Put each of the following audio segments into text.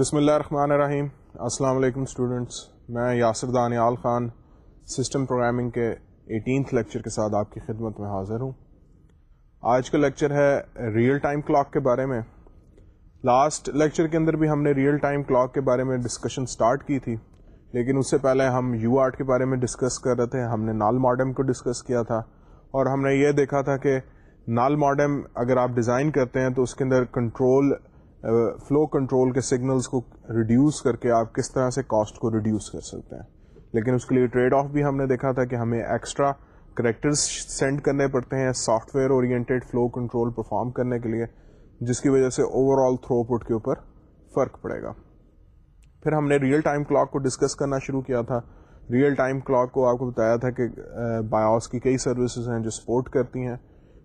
بسم اللہ الرحمن الرحیم۔ السلام علیکم اسٹوڈنٹس میں یاسر دانیال خان سسٹم پروگرامنگ کے ایٹینتھ لیکچر کے ساتھ آپ کی خدمت میں حاضر ہوں۔ آج کا لیکچر ہے ریئل ٹائم کلاک کے بارے میں۔ لاسٹ لیکچر کے اندر بھی ہم نے ریئل ٹائم کلاک کے بارے میں ڈسکشن سٹارٹ کی تھی، لیکن اس سے پہلے ہم یو آرٹ کے بارے میں ڈسکس کر رہے تھے۔ ہم نے نال ماڈم کو ڈسکس کیا تھا۔ اور ہم نے یہ دیکھا تھا کہ نال ماڈم اگر آپ ڈیزائن کرتے ہیں تو اس کے اندر کنٹرول فلو کنٹرول کے سگنلز کو ریڈیوس کر کے آپ کس طرح سے کاسٹ کو ریڈیوس کر سکتے ہیں۔ لیکن اس کے لیے ٹریڈ آف بھی ہم نے دیکھا تھا کہ ہمیں ایکسٹرا کریکٹرز سینڈ کرنے پڑتے ہیں software oriented flow control perform کرنے کے لیے، جس کی وجہ سے اوور آل تھرو پٹ کے اوپر فرق پڑے گا۔ پھر ہم نے ریئل ٹائم کلاک کو ڈسکس کرنا شروع کیا تھا۔ ریئل ٹائم کلاک کو آپ کو بتایا تھا کہ بایوس کی کئی سروسز ہیں جو سپورٹ کرتی ہیں۔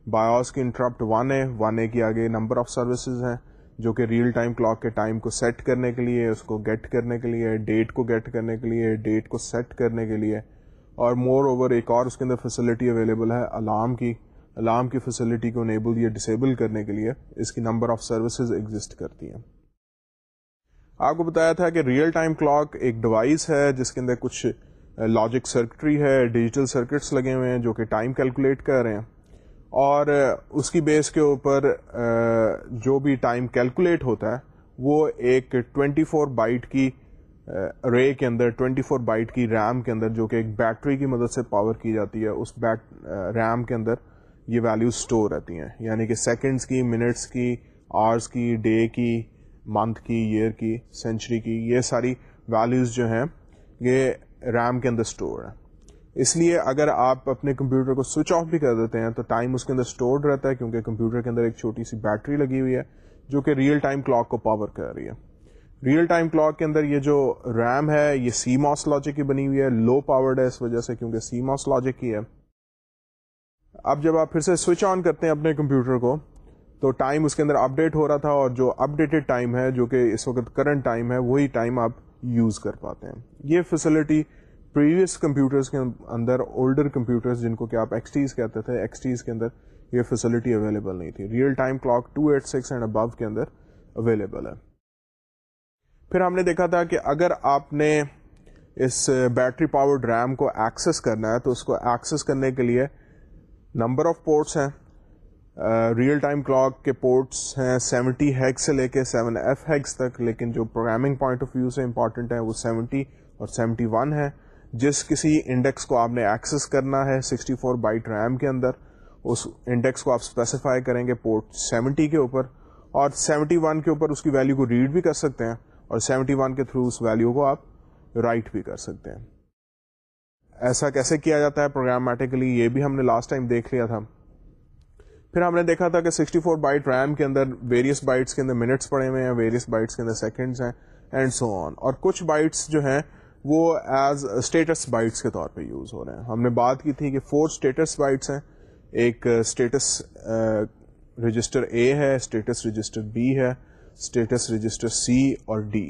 بایوس کی انٹرپٹ ون ہے ون اے کی آگے نمبر آف سروسز ہیں۔ جو کہ ریئل ٹائم کلاک کے ٹائم کو سیٹ کرنے کے لیے، اس کو گیٹ کرنے کے لیے ڈیٹ کو گیٹ کرنے کے لیے ڈیٹ کو سیٹ کرنے کے لیے اور مور اوور ایک اور اس کے اندر فیسلٹی اویلیبل ہے الارم کی الارم کی فیسلٹی کو انیبل یا ڈسیبل کرنے کے لیے اس کی نمبر آف سروسز ایگزٹ کرتی ہیں۔ آپ کو بتایا تھا کہ ریئل ٹائم کلاک ایک ڈیوائس ہے جس کے اندر کچھ لاجک سرکٹری ہے ڈیجیٹل سرکٹس لگے ہوئے ہیں جو کہ ٹائم کیلکولیٹ کر رہے ہیں۔ اور اس کی بیس کے اوپر جو بھی ٹائم کیلکولیٹ ہوتا ہے، وہ ایک 24 فور بائٹ کی رے کے اندر 24 فور بائٹ کی ریم کے اندر، جو کہ ایک بیٹری کی مدد سے پاور کی جاتی ہے، اس بیٹ ریم کے اندر یہ ویلیوز اسٹور رہتی ہیں۔ یعنی کہ سیکنڈس کی منٹس کی آورس کی ڈے کی منتھ کی ایئر کی سینچری کی، یہ ساری ویلیوز جو ہیں، یہ ریم کے اندر اسٹور ہیں۔ اس لیے اگر آپ اپنے کمپیوٹر کو سوئچ آف بھی کر دیتے ہیں تو ٹائم اس کے اندر اسٹورڈ رہتا ہے کیونکہ کمپیوٹر کے اندر ایک چھوٹی سی بیٹری لگی ہوئی ہے جو کہ ریئل ٹائم کلاک کو پاور کر رہی ہے۔ ریئل ٹائم کلاک کے اندر یہ جو ریم ہے، یہ سی ماس لاجک کی بنی ہوئی ہے لو پاورڈ ہے اس وجہ سے کیونکہ سی ماس لاجک کی ہے۔ اب جب آپ پھر سے سوئچ آن کرتے ہیں اپنے کمپیوٹر کو، تو ٹائم اس کے اندر اپڈیٹ ہو رہا تھا اور جو اپڈیٹڈ ٹائم ہے، جو کہ اس وقت کرنٹ ٹائم ہے، وہی ٹائم آپ یوز کر پاتے ہیں۔ یہ فیسلٹی پریویس کمپیوٹرز کے اندر اولڈر کمپیوٹرز جن کو کہ آپ ایکسٹیز کہتے تھے ایکسٹیز کے اندر یہ فیسلٹی اویلیبل نہیں تھی۔ Real time clock two eight six and above کے اندر اویلیبل ہے۔ پھر ہم نے دیکھا تھا کہ اگر آپ نے اس بیٹری پاورڈ ریم کو ایکسس کرنا ہے تو اس کو ایکسس کرنے کے لیے نمبر آف پورٹس ہیں۔ ریئل ٹائم کلاک کے پورٹس ہیں سیونٹی ہیگس سے لے کے سیون ایف ہیگس تک، لیکن جو پروگرامنگ پوائنٹ آف ویو سے امپورٹنٹ ہے وہ سیونٹی اور سیونٹی ون ہے۔ جس کسی انڈیکس کو آپ نے ایکسس کرنا ہے سکسٹی فور بائٹ ریم کے اندر، اس انڈیکس کو آپ اسپیسیفائی کریں گے پورٹ سیونٹی کے اوپر اور سیونٹی ون کے اوپر اس کی ویلو کو ریڈ بھی کر سکتے ہیں اور سیونٹی ون کے تھرو اس ویلو کو آپ رائٹ بھی کر سکتے ہیں۔ ایسا کیسے کیا جاتا ہے پروگرامیٹیکلی یہ بھی ہم نے لاسٹ ٹائم دیکھ لیا تھا۔ پھر ہم نے دیکھا تھا کہ 64 فور بائٹ ریم کے اندر ویریس بائٹس کے اندر منٹس پڑے ہوئے ہیں ویریس بائٹس کے اندر سیکنڈس ہیں اینڈ سو آن اور کچھ بائٹس جو ہیں وہ ایز اسٹیٹس بائٹس کے طور پہ یوز ہو رہے ہیں۔ ہم نے بات کی تھی کہ فور اسٹیٹس بائٹس ہیں۔ ایک اسٹیٹس رجسٹر اے ہے اسٹیٹس رجسٹر بی ہے اسٹیٹس رجسٹر سی اور ڈی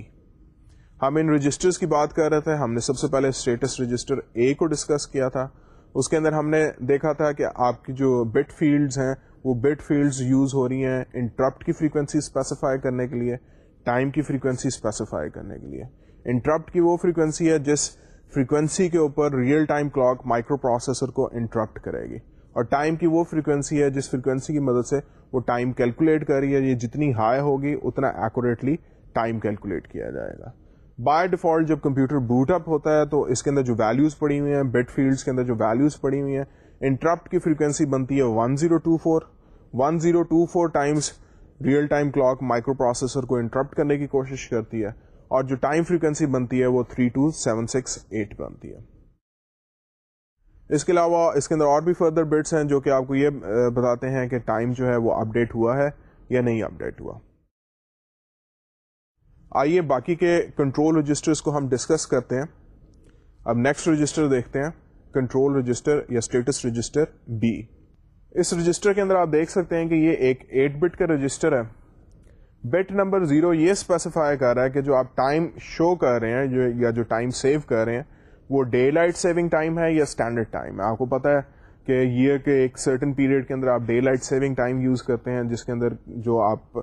ہم ان رجسٹرز کی بات کر رہے تھے۔ ہم نے سب سے پہلے اسٹیٹس رجسٹر اے کو ڈسکس کیا تھا۔ اس کے اندر ہم نے دیکھا تھا کہ آپ کی جو بٹ فیلڈز ہیں، وہ بٹ فیلڈز یوز ہو رہی ہیں انٹرپٹ کی فریکوینسی اسپیسیفائی کرنے کے لیے ٹائم کی فریکوینسی اسپیسیفائی کرنے کے لیے۔ انٹرپٹ کی وہ فریکوینسی ہے جس فریکوینسی کے اوپر real time clock microprocessor کو انٹرپٹ کرے گی۔ اور ٹائم کی وہ فریکوینسی ہے جس فریکوینسی کی مدد سے وہ ٹائم کیلکولیٹ کر رہی ہے۔ یہ جتنی ہائی ہوگی اتنا ایکوریٹلی ٹائم کیلکولیٹ کیا جائے گا۔ بائی ڈیفالٹ جب کمپیوٹر بوٹ اپ ہوتا ہے تو اس کے اندر جو ویلوز پڑی ہوئی ہیں بیٹ فیلڈس کے اندر جو ویلوز پڑی ہوئی ہیں انٹرپٹ کی فریکوینسی بنتی ہے one zero two four one zero two four times real time clock microprocessor کو انٹرپٹ کرنے کی کوشش کرتی ہے۔ اور جو ٹائم فریکوینسی بنتی ہے وہ 32768 بنتی ہے۔ اس کے علاوہ اس کے اندر اور بھی فردر بٹس ہیں جو کہ آپ کو یہ بتاتے ہیں کہ ٹائم جو ہے وہ اپڈیٹ ہوا ہے یا نہیں اپڈیٹ ہوا۔ آئیے باقی کے کنٹرول رجسٹرز کو ہم ڈسکس کرتے ہیں۔ اب نیکسٹ رجسٹر دیکھتے ہیں۔ کنٹرول رجسٹر یا اسٹیٹس رجسٹر بی اس رجسٹر کے اندر آپ دیکھ سکتے ہیں کہ یہ ایک 8 بٹ کا رجسٹر ہے۔ بٹ نمبر زیرو یہ اسپیسیفائی کر رہا ہے کہ جو آپ ٹائم شو کر رہے ہیں، جو یا جو ٹائم سیو کر رہے ہیں، وہ ڈے لائٹ سیونگ ٹائم ہے یا اسٹینڈرڈ ٹائم ہے؟ آپ کو پتا ہے کہ یہ کہ ایک سرٹن پیریڈ کے اندر آپ daylight saving time use کرتے ہیں، جس کے اندر جو آپ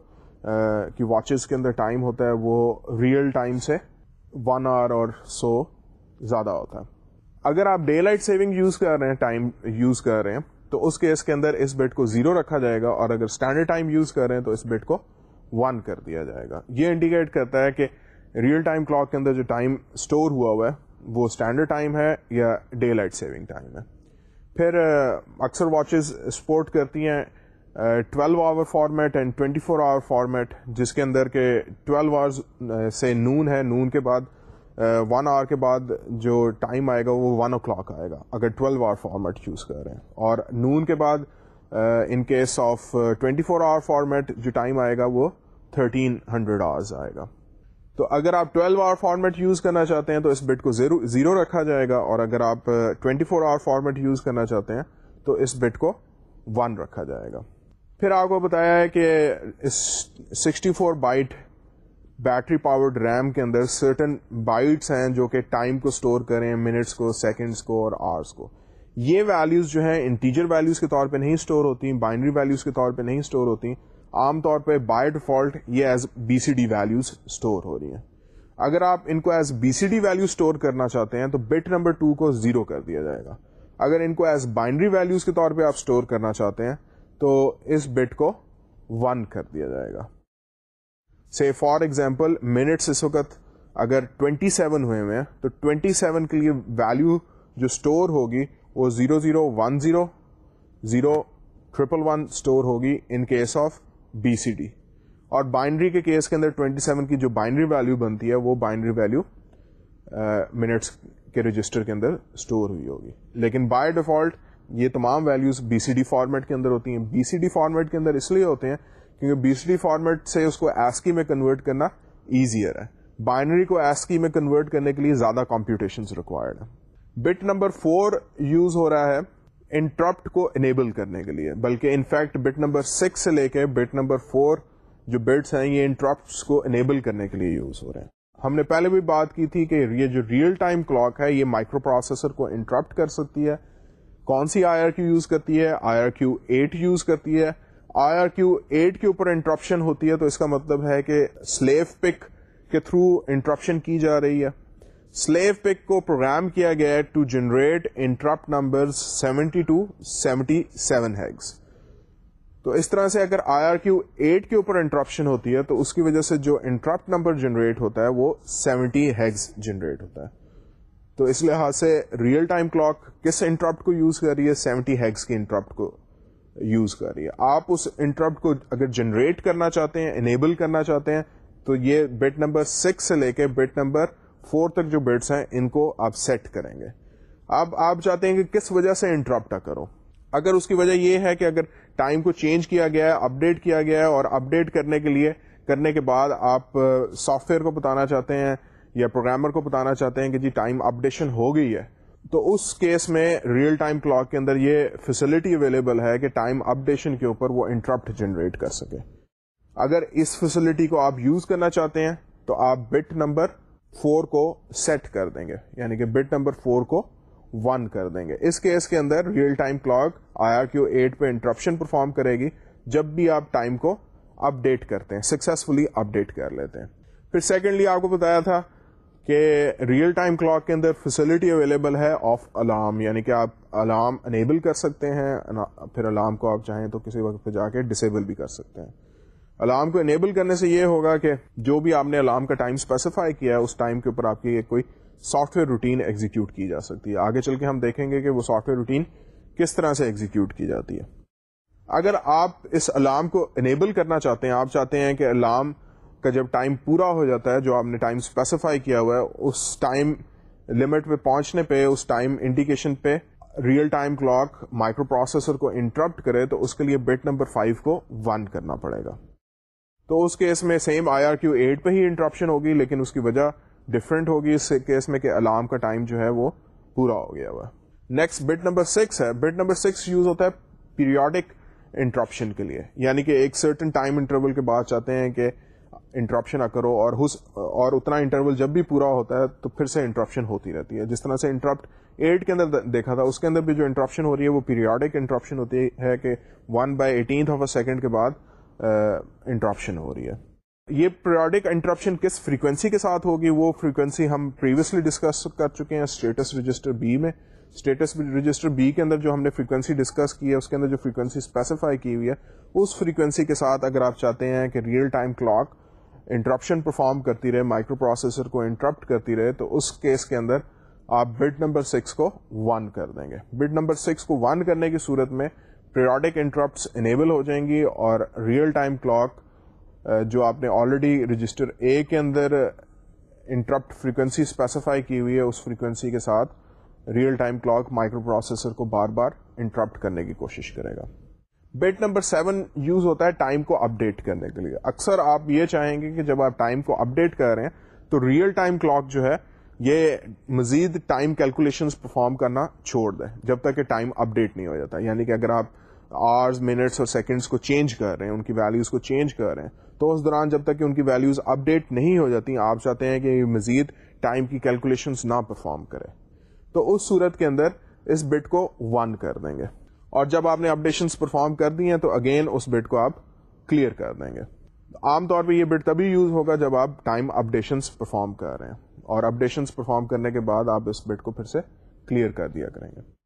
کی واچز کے اندر ٹائم ہوتا ہے، وہ ریئل ٹائم سے ون آور اور سو زیادہ ہوتا ہے۔ اگر آپ ڈے لائٹ سیونگ یوز کر رہے ہیں ٹائم یوز کر رہے ہیں، تو اس کیس کے اندر اس بٹ کو زیرو رکھا جائے گا اور اگر اسٹینڈرڈ ٹائم یوز کر رہے ہیں، تو اس بٹ کو ون کر دیا جائے گا۔ یہ انڈیکیٹ کرتا ہے کہ ریئل ٹائم کلاک کے اندر جو ٹائم اسٹور ہوا ہوا ہے، وہ اسٹینڈرڈ ٹائم ہے یا ڈے لائٹ سیونگ ٹائم ہے۔ پھر اکثر واچز سپورٹ کرتی ہیں twelve hour format and twenty four hour format جس کے اندر کہ ٹویلو آور سے نون ہے۔ نون کے بعد ون آور کے بعد جو ٹائم آئے گا، وہ ون او کلاک آئے گا، اگر ٹویلو آور فارمیٹ یوز کر رہے ہیں۔ اور نون کے بعد in case of twenty four hour format جو ٹائم آئے گا، وہ تھرٹین ہنڈریڈ آورز آئے گا۔ تو اگر آپ 12 آور فارمیٹ یوز کرنا چاہتے ہیں تو اس بٹ کو زیرو رکھا جائے گا اور اگر آپ 24 فور آور فارمیٹ یوز کرنا چاہتے ہیں تو اس بٹ کو 1 رکھا جائے گا۔ پھر آپ کو بتایا ہے کہ اس 64 four byte battery powered RAM کے اندر سرٹن بائٹس ہیں جو کہ ٹائم کو اسٹور کریں منٹس کو سیکنڈس کو اور آرس کو۔ یہ ویلیوز جو ہیں انٹیجر ویلیوز کے طور پہ نہیں اسٹور ہوتی بائنڈری ویلیوز کے طور پہ نہیں اسٹور ہوتی۔ عام طور پہ بائی ڈیفالٹ یہ as B C D values store ہو رہی ہیں۔ اگر آپ ان کو as B C D value store کرنا چاہتے ہیں تو بٹ نمبر ٹو کو زیرو کر دیا جائے گا۔ اگر ان کو ایز بائنڈری ویلوز کے طور پہ آپ اسٹور کرنا چاہتے ہیں تو اس بٹ کو ون کر دیا جائے گا۔ سی فار ایگزامپل منٹس اس وقت اگر 27 ہوئے ہوئے ہیں تو 27 کے لیے ویلو جو اسٹور ہوگی وہ zero zero one zero zero triple one store ہوگی in case of B C D. اور بائنڈری کے کیس کے اندر 27 کی جو بائنڈری ویلو بنتی ہے، وہ بائنڈری ویلو منٹس کے رجسٹر کے اندر اسٹور ہوئی ہوگی۔ لیکن بائی ڈیفالٹ یہ تمام values B C D format کے اندر ہوتی ہیں۔ بی سی ڈی فارمیٹ کے اندر اس لیے ہوتے ہیں کیونکہ بی سی ڈی فارمیٹ سے اس کو ایسکی میں کنورٹ کرنا ایزیئر ہے۔ بائنری کو ایسکی میں کنورٹ کرنے کے لیے زیادہ کمپیوٹیشن ریکوائرڈ ہے بٹ نمبر فور یوز ہو رہا ہے۔ انٹرپٹ کو انیبل کرنے کے لیے۔ بلکہ انفیکٹ بٹ نمبر سکس سے لے کے بٹ نمبر فور جو بٹس ہیں یہ انٹرپٹ کو انیبل کرنے کے لیے یوز ہو رہے ہیں۔ ہم نے پہلے بھی بات کی تھی کہ یہ جو ریئل ٹائم کلاک ہے یہ مائکرو پروسیسر کو انٹرپٹ کر سکتی ہے۔ کون سی آئی آر کیو یوز کرتی ہے؟ I R Q eight use کرتی ہے۔ آئی آر کیو ایٹ کے اوپر انٹرپشن ہوتی ہے تو اس کا مطلب ہے کہ سلیو پک کے تھرو انٹرپشن کی جا رہی ہے۔ سلیو پک کو پروگرام کیا گیا ہے to generate interrupt number seventy two seventy seven hex تو اس طرح سے اگر آئی آر کیو ایٹ کے اوپر انٹرپشن ہوتی ہے، تو اس کی وجہ سے جو انٹرپٹ نمبر جنریٹ ہوتا ہے، وہ سیونٹی ہیگس جنریٹ ہوتا ہے۔ تو اس لحاظ سے ریئل ٹائم کلاک کس انٹرپٹ کو یوز کر رہی ہے؟ سیونٹی ہیگس کی انٹرپٹ کو یوز کر رہی ہے۔ آپ اس انٹرپٹ کو اگر جنریٹ کرنا چاہتے ہیں انیبل کرنا چاہتے ہیں، تو یہ بٹ نمبر سکس سے لے کے بٹ نمبر فور تک جو بٹس ہیں، ان کو آپ سیٹ کریں گے۔ اب آپ چاہتے ہیں کہ کس وجہ سے انٹرپٹ کرو؟ اگر اس کی وجہ یہ ہے کہ اگر ٹائم کو چینج کیا گیا ہے اپڈیٹ کیا گیا ہے اور اپڈیٹ کرنے کے لیے، کرنے کے بعد آپ سافٹ ویئر کو بتانا چاہتے ہیں یا پروگرامر کو بتانا چاہتے ہیں کہ جی ٹائم اپڈیشن ہو گئی ہے، تو اس کیس میں ریئل ٹائم کلاک کے اندر یہ فیسلٹی اویلیبل ہے کہ ٹائم اپڈیشن کے اوپر وہ انٹرپٹ جنریٹ کر سکے۔ اگر اس فیسلٹی کو آپ یوز کرنا چاہتے ہیں، تو آپ بٹ نمبر فور کو سیٹ کر دیں گے یعنی کہ بٹ نمبر فور کو ون کر دیں گے۔ اس کیس کے اندر real time clock I R Q eight پہ انٹرپشن پرفارم کرے گی۔ جب بھی آپ ٹائم کو اپڈیٹ کرتے ہیں سکسیسفلی اپڈیٹ کر لیتے ہیں۔ پھر سیکنڈلی آپ کو بتایا تھا کہ ریئل ٹائم کلاک کے اندر فیسلٹی اویلیبل ہے آف الارم یعنی کہ آپ الارم انیبل کر سکتے ہیں، پھر الارم کو آپ چاہیں تو کسی وقت پہ جا کے ڈسیبل بھی کر سکتے ہیں۔ الارم کو انیبل کرنے سے یہ ہوگا کہ جو بھی آپ نے الارم کا ٹائم اسپیسیفائی کیا ہے، اس ٹائم کے اوپر آپ کی کوئی سافٹ ویئر روٹین ایگزیکیوٹ کی جا سکتی ہے۔ آگے چل کے ہم دیکھیں گے کہ وہ سافٹ ویئر روٹین کس طرح سے ایگزیکیوٹ کی جاتی ہے۔ اگر آپ اس الارم کو انیبل کرنا چاہتے ہیں، آپ چاہتے ہیں کہ الارم کا جب ٹائم پورا ہو جاتا ہے، جو آپ نے ٹائم اسپیسیفائی کیا ہوا ہے، اس ٹائم لمٹ پہ پہنچنے پہ، اس ٹائم انڈیکیشن پہ real time clock microprocessor کو انٹرپٹ کرے، تو اس کے لیے بٹ نمبر فائیو کو ون کرنا پڑے گا۔ تو اس کیس میں same I R Q eight پہ ہی انٹرپشن ہوگی، لیکن اس کی وجہ ڈفرینٹ ہوگی۔ اس کیس میں کہ الارم کا ٹائم جو ہے وہ پورا ہو گیا ہوا۔ نیکسٹ بٹ نمبر سکس ہے۔ بٹ نمبر سکس یوز ہوتا ہے پیریوڈک انٹرپشن کے لیے۔ یعنی کہ ایک سرٹن ٹائم انٹرول کے بعد چاہتے ہیں کہ انٹرپشن نہ کرو اور اور اتنا انٹرول جب بھی پورا ہوتا ہے تو پھر سے انٹرپشن ہوتی رہتی ہے۔ جس طرح سے انٹرپٹ ایٹ کے اندر دیکھا تھا، اس کے اندر بھی جو انٹرپشن ہو رہی ہے وہ پیریوڈک انٹرپشن ہوتی ہے کہ one by eighteenth of a second کے بعد انٹرپشن ہو رہی ہے۔ یہ پریوڈک انٹرپشن کس فریکوینسی کے ساتھ ہوگی؟ وہ فریکوینسی ہم پریویسلی ڈسکس کر چکے ہیں اسٹیٹس رجسٹر بی میں۔ اسٹیٹس رجسٹر بی کے اندر جو ہم نے فریکوینسی ڈسکس کی ہے، اس کے اندر جو فریکوینسی اسپیسیفائی کی ہوئی ہے، اس فریکوینسی کے ساتھ اگر آپ چاہتے ہیں کہ real time clock interruption perform کرتی رہے مائکرو پروسیسر کو انٹرپٹ کرتی رہے، تو اس کیس کے اندر آپ بٹ نمبر سکس کو ون کر دیں گے۔ بٹ نمبر سکس کو ون کرنے کی صورت میں پیریوڈک انٹرپٹس انیبل ہو جائیں گی اور ریئل ٹائم کلاک جو آپ نے آلریڈی رجسٹر اے کے اندر انٹرپٹ فریکوینسی اسپیسیفائی کی ہوئی ہے اس فریکوینسی کے ساتھ real time clock microprocessor کو بار بار انٹرپٹ کرنے کی کوشش کرے گا. بٹ نمبر سیون یوز ہوتا ہے ٹائم کو اپڈیٹ کرنے کے لیے. اکثر آپ یہ چاہیں گے کہ جب آپ ٹائم کو اپڈیٹ کر رہے ہیں، تو ریئل ٹائم کلاک جو ہے، یہ مزید ٹائم کیلکولیشن پرفارم کرنا چھوڑ دیں جب تک کہ ٹائم اپڈیٹ نہیں ہو جاتا. یعنی کہ اگر آپ آرز منٹس اور سیکنڈس کو چینج کر رہے ہیں، ان کی ویلوز کو چینج کر رہے ہیں۔ تو اس دوران جب تک کہ ان کی ویلوز اپڈیٹ نہیں ہو جاتی، آپ چاہتے ہیں کہ مزید ٹائم کی کیلکولیشن نہ پرفارم کرے۔ تو اس صورت کے اندر اس بٹ کو ون کر دیں گے۔ اور جب آپ نے اپڈیشن پرفارم کر دی ہیں، تو اگین اس بٹ کو آپ کلیئر کر دیں گے۔ عام طور پہ یہ بٹ تبھی یوز ہوگا جب آپ ٹائم اپڈیشن پرفارم کر رہے ہیں۔ اور اپڈیشن پرفارم کرنے کے بعد آپ اس بٹ کو پھر سے کلیئر کر دیا کریں گے۔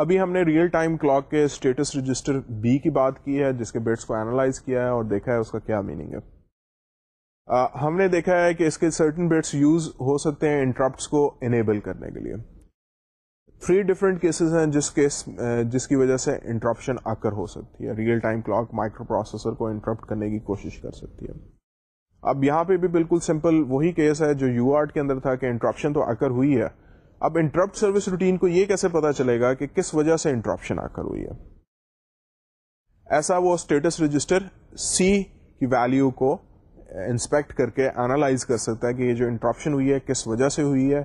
ابھی ہم نے ریئل ٹائم کلاک کے اسٹیٹس رجسٹر بی کی بات کی ہے جس کے بٹس کو اینالائز کیا ہے اور دیکھا ہے اس کا کیا میننگ ہے۔ آ, ہم نے دیکھا ہے کہ اس کے سرٹن بٹس یوز ہو سکتے ہیں انٹرپٹس کو انیبل کرنے کے لیے۔ تھری ڈفرینٹ کیسز ہیں جس کیس جس کی وجہ سے انٹرپشن آ کر ہو سکتی ہے۔ Real time clock microprocessor کو انٹرپٹ کرنے کی کوشش کر سکتی ہے۔ اب یہاں پہ بھی بالکل سمپل وہی کیس ہے جو یو آرٹ کے اندر تھا کہ انٹرپشن تو آ کر ہوئی ہے۔ اب انٹرپٹ سروس روٹین کو یہ کیسے پتا چلے گا کہ کس وجہ سے انٹرپشن آ کر ہوئی ہے؟ ایسا وہ اسٹیٹس رجسٹر سی کی ویلو کو انسپیکٹ کر کے اینالائز کر سکتا ہے کہ یہ جو انٹرپشن ہوئی ہے کس وجہ سے ہوئی ہے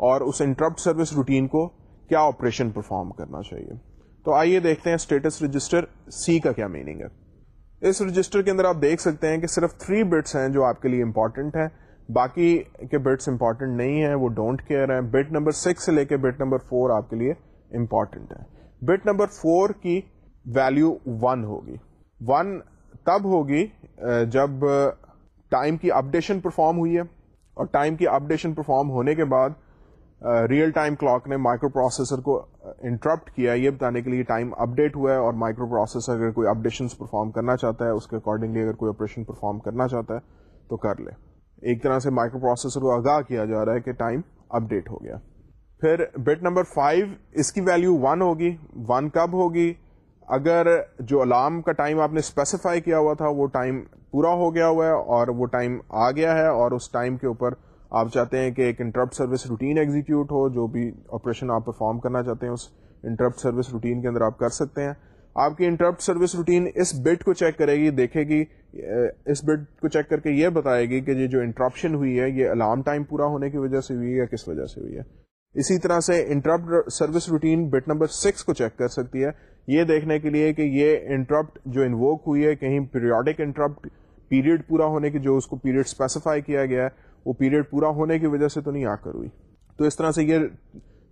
اور اس انٹرپٹ سروس روٹین کو کیا آپریشن پرفارم کرنا چاہیے۔ تو آئیے دیکھتے ہیں اسٹیٹس رجسٹر سی کا کیا میننگ ہے۔ اس رجسٹر کے اندر آپ دیکھ سکتے ہیں کہ صرف تھری بٹس ہیں جو آپ کے لیے امپورٹنٹ ہیں۔ باقی کے بٹس امپورٹنٹ نہیں ہیں، وہ ڈونٹ کیئر ہیں۔ بٹ نمبر سکس سے لے کے بٹ نمبر فور آپ کے لیے امپورٹنٹ ہے بٹ نمبر فور کی ویلو ون ہوگی۔ ون تب ہوگی جب ٹائم کی اپڈیشن پرفارم ہوئی ہے۔ اور ٹائم کی اپڈیشن پرفارم ہونے کے بعد ریئل ٹائم کلاک نے مائکرو پروسیسر کو انٹرپٹ کیا۔ یہ بتانے کے لیے ٹائم اپڈیٹ ہوا ہے اور مائکرو پروسیسر اگر کوئی اپڈیشن پرفارم کرنا چاہتا ہے، اس کے اکارڈنگلی اگر کوئی آپریشن پرفارم کرنا چاہتا ہے، تو کر لے۔ ایک طرح سے مائکرو پروسیسر کو آگاہ کیا جا رہا ہے کہ ٹائم اپڈیٹ ہو گیا۔ پھر بٹ نمبر فائیو اس کی ویلو ون ہوگی ون کب ہوگی؟ اگر جو الارم کا ٹائم آپ نے اسپیسیفائی کیا ہوا تھا، وہ ٹائم پورا ہو گیا ہوا ہے اور وہ ٹائم آ گیا ہے اور اس ٹائم کے اوپر آپ چاہتے ہیں کہ ایک انٹرپٹ سروس روٹین ایگزیکیوٹ ہو، جو بھی آپریشن آپ پرفارم کرنا چاہتے ہیں، اس انٹرپٹ سروس روٹین کے اندر آپ کر سکتے ہیں۔ آپ کی انٹرپٹ سروس روٹین اس بٹ کو چیک کرے گی، دیکھے گی، اس بٹ کو چیک کر کے یہ بتائے گی کہ یہ جو انٹرپشن ہوئی ہے، یہ الارم ٹائم پورا ہونے کی وجہ سے ہوئی ہے یا کس وجہ سے ہوئی ہے۔ اسی طرح سے interrupt service routine bit number six کو چیک کر سکتی ہے۔ یہ دیکھنے کے لیے کہ یہ انٹرپٹ جو انووک ہوئی ہے، کہیں پیریوڈک انٹرپٹ پیریڈ پورا ہونے کی جو اس کو پیریڈ اسپیسیفائی کیا گیا ہے، وہ پیریڈ پورا ہونے کی وجہ سے تو نہیں آ کر ہوئی۔ تو اس طرح سے یہ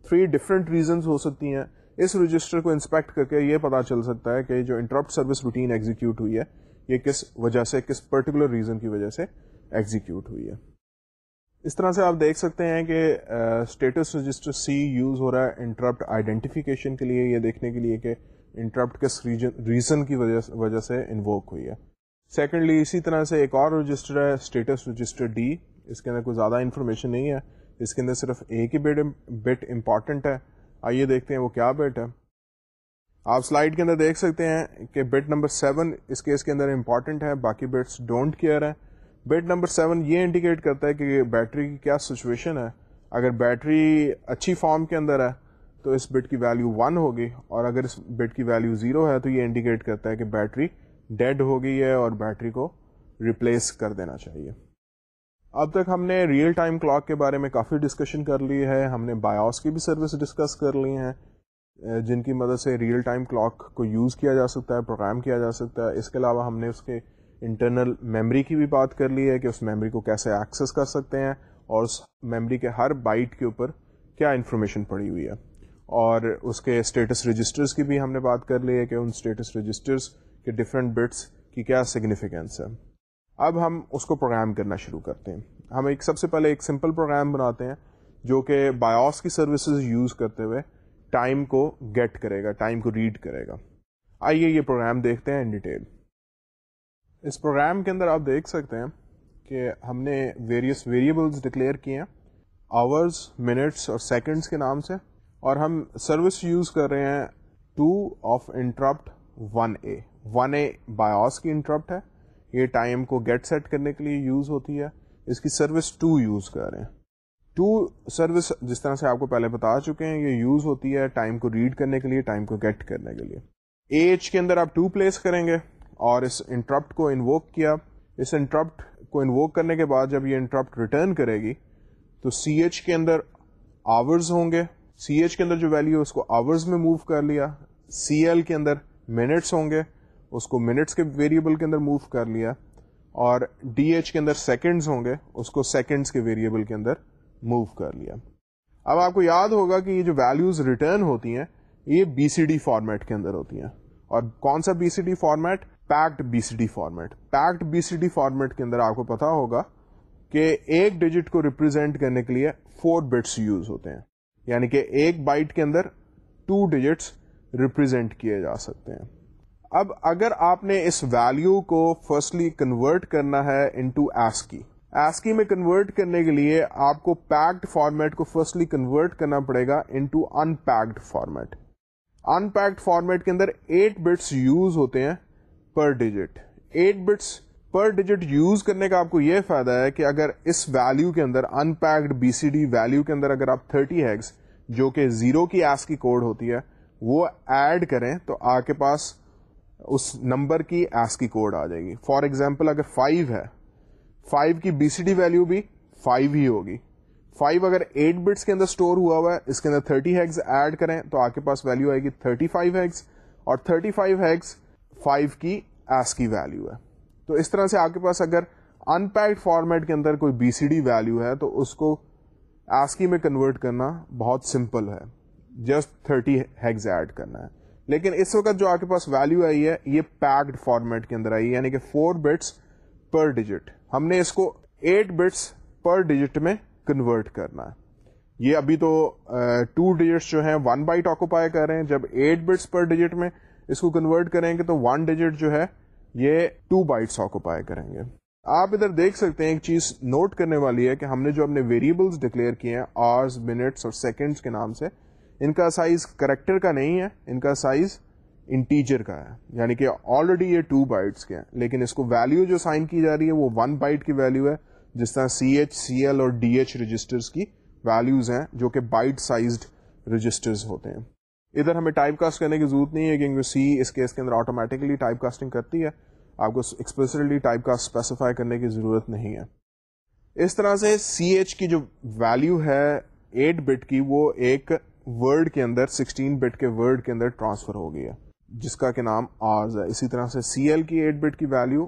تھری ڈفرینٹ ریزنس ہو سکتی ہیں۔ اس رجسٹر کو انسپیکٹ کر کے یہ پتا چل سکتا ہے کہ جو انٹرپٹ سروس روٹین ایگزیکیوٹ ہوئی ہے، یہ کس وجہ سے، کس پرٹیکولر ریزن کی وجہ سے ایگزیکیوٹ ہوئی ہے۔ اس طرح سے آپ دیکھ سکتے ہیں کہ اسٹیٹس رجسٹر سی یوز ہو رہا ہے انٹرپٹ آئیڈینٹیفیکیشن کے لیے، یہ دیکھنے کے لیے کہ انٹرپٹ کس ریزن کی وجہ سے انووک ہوئی ہے۔ سیکنڈلی اسی طرح سے ایک اور رجسٹر ہے اسٹیٹس رجسٹر ڈی اس کے اندر کوئی زیادہ انفارمیشن نہیں ہے۔ اس کے اندر صرف ایک ہی بٹ بٹ امپورٹنٹ ہے۔ آئیے دیکھتے ہیں وہ کیا بٹ ہے۔ آپ سلائڈ کے اندر دیکھ سکتے ہیں کہ بٹ نمبر سیون اس کیس کے اندر امپورٹنٹ ہے، باقی بٹس ڈونٹ کیئر ہے بٹ نمبر سیون یہ انڈیکیٹ کرتا ہے کہ بیٹری کی کیا سچویشن ہے۔ اگر بیٹری اچھی فارم کے اندر ہے تو اس بٹ کی ویلو ون ہوگی، اور اگر اس بٹ کی ویلو زیرو ہے تو یہ انڈیکیٹ کرتا ہے کہ بیٹری ڈیڈ ہو گئی ہے اور بیٹری کو ریپلیس کر دینا چاہیے۔ اب تک ہم نے ریئل ٹائم کلاک کے بارے میں کافی ڈسکشن کر لی ہے۔ ہم نے بایوس کی بھی سروس ڈسکس کر لی ہیں۔ جن کی مدد سے ریئل ٹائم کلاک کو یوز کیا جا سکتا ہے پروگرام کیا جا سکتا ہے۔ اس کے علاوہ ہم نے اس کے انٹرنل میموری کی بھی بات کر لی ہے کہ اس میموری کو کیسے ایکسیس کر سکتے ہیں۔ اور اس میموری کے ہر بائٹ کے اوپر کیا انفارمیشن پڑی ہوئی ہے۔ اور اس کے اسٹیٹس رجسٹرز کی بھی ہم نے بات کر لی ہے کہ ان اسٹیٹس رجسٹرز کے ڈفرینٹ بٹس کی کیا سگنیفیکینس ہے۔ اب ہم اس کو پروگرام کرنا شروع کرتے ہیں۔ ہم ایک سب سے پہلے ایک سمپل پروگرام بناتے ہیں جو کہ بایوس کی سروسز یوز کرتے ہوئے ٹائم کو گیٹ کرے گا ٹائم کو ریڈ کرے گا۔ آئیے یہ پروگرام دیکھتے ہیں ان ڈیٹیل اس پروگرام کے اندر آپ دیکھ سکتے ہیں کہ ہم نے ویریس ویریبلس ڈکلیئر کیے ہیں آورز منٹس اور سیکنڈس کے نام سے۔ اور ہم سروس یوز کر رہے ہیں two of interrupt one A one A BIOS کی انٹرپٹ ہے۔ یہ ٹائم کو گیٹ سیٹ کرنے کے لیے یوز ہوتی ہے۔ اس کی سروس ٹو یوز کر رہے ہیں۔ ٹو سروس جس طرح سے آپ کو پہلے بتا چکے ہیں، یہ یوز ہوتی ہے ٹائم کو ریڈ کرنے کے لیے، ٹائم کو گیٹ کرنے کے لیے۔ ایج کے اندر آپ ٹو پلیس کریں گے اور اس انٹرپٹ کو انووک کیا۔ اس انٹرپٹ کو انووک کرنے کے بعد جب یہ انٹرپٹ ریٹرن کرے گی، تو سی ایچ کے اندر آورز ہوں گے۔ سی ایچ کے اندر جو ویلو ہے، اس کو آورز میں موو کر لیا۔ سی ایل کے اندر منٹس ہوں گے۔ اس کو منٹس کے ویریبل کے اندر موو کر لیا اور ڈی ایچ کے اندر سیکنڈز ہوں گے، اس کو سیکنڈز کے ویریبل کے اندر موو کر لیا۔ اب آپ کو یاد ہوگا کہ یہ جو ویلوز ریٹرن ہوتی ہیں، یہ بی سی ڈی فارمیٹ کے اندر ہوتی ہیں۔ اور کون سا B C D format packed B C D format packed B C D format کے اندر آپ کو پتا ہوگا کہ ایک ڈیجٹ کو ریپرزینٹ کرنے کے لیے فور بٹس یوز ہوتے ہیں۔ یعنی کہ ایک بائٹ کے اندر ٹو ڈیجٹس ریپرزینٹ کیے جا سکتے ہیں۔ اب اگر آپ نے اس ویلو کو فرسٹلی کنورٹ کرنا ہے انٹو ایسکی ایسکی میں کنورٹ کرنے کے لیے آپ کو پیکڈ فارمیٹ کو فرسٹلی کنورٹ کرنا پڑے گا into unpacked format unpacked format کے اندر ایٹ بٹس یوز ہوتے ہیں per digit eight bits per digit use کرنے کا آپ کو یہ فائدہ ہے کہ اگر اس ویلو کے اندر unpacked B C D value کے اندر اگر آپ تھرٹی ہیگس جو کہ زیرو کی ایس کی کوڈ ہوتی ہے، وہ ایڈ کریں تو آپ کے پاس اس نمبر کی ایس کی کوڈ آ جائے گی۔ فار ایگزامپل اگر فائیو ہے فائیو کی بی سی ڈی ویلو بھی فائیو ہی ہوگی۔ فائیو اگر ایٹ بٹس کے اندر اسٹور ہوا ہوا ہے، اس کے اندر تھرٹی ہیگز ایڈ کریں تو آپ کے پاس ویلو آئے گی تھرٹی فائیو ہیگس اور تھرٹی فائیو ہیگس فائیو کی ایس کی ویلو ہے۔ تو اس طرح سے آپ کے پاس اگر ان پیکڈ فارمیٹ کے اندر کوئی بی سی ڈی ویلو ہے، تو اس کو ایسکی میں کنورٹ کرنا بہت سمپل ہے۔ جسٹ تھرٹی ہیگز ایڈ کرنا ہے۔ لیکن اس وقت جو آپ کے پاس ویلو آئی ہے، یہ پیکڈ فارمیٹ کے اندر آئی یعنی کہ فور بٹس پر ڈیجٹ ہم نے اس کو ایٹ بٹس پر ڈیجٹ میں کنورٹ کرنا ہے۔ یہ ابھی تو ٹو ڈیجٹس جو ہیں ون بائٹ آکوپائی کر رہے ہیں۔ جب ایٹ بٹس پر ڈیجٹ میں اس کو کنورٹ کریں گے، تو ون ڈیجٹ جو ہے، یہ ٹو بائٹس آکوپائی کریں گے۔ آپ ادھر دیکھ سکتے ہیں، ایک چیز نوٹ کرنے والی ہے کہ ہم نے جو اپنے ویریبلس ڈکلیئر کیے ہیں آرز منٹس اور سیکنڈس کے نام سے ان کا سائز کریکٹر کا نہیں ہے، ان کا سائز انٹیجر کا ہے. یعنی کہ آلریڈی یہ ٹو بائٹس کے ہیں. لیکن اس کو ویلو جو سائن کی جا رہی ہے وہ ون بائٹ کی ویلو ہے، جس طرح سی ایچ سی ایل اور ڈی ایچ رجسٹرز کی ویلوز ہیں، جو کہ بائٹ سائزڈ رجسٹرز ہوتے ہیں. ادھر ہمیں ٹائپ کاسٹ کرنے کی ضرورت نہیں ہے، کیونکہ سی اس کیس کے اندر آٹومیٹکلی ٹائپ کاسٹنگ کرتی ہے. آپ کو ایکسپریسلی ٹائپ کاسٹ اسپیسیفائی کرنے کی ضرورت نہیں ہے. اس طرح سے سی ایچ کی جو ویلو ہے ایٹ بٹ کی، وہ ایک ورڈ کے اندر سکسٹین بٹ کے ورڈ کے اندر ٹرانسفر ہو گیا جس کا کہ نام آرز ہے۔ اسی طرح سے سی ایل کی ایٹ بٹ کی ویلو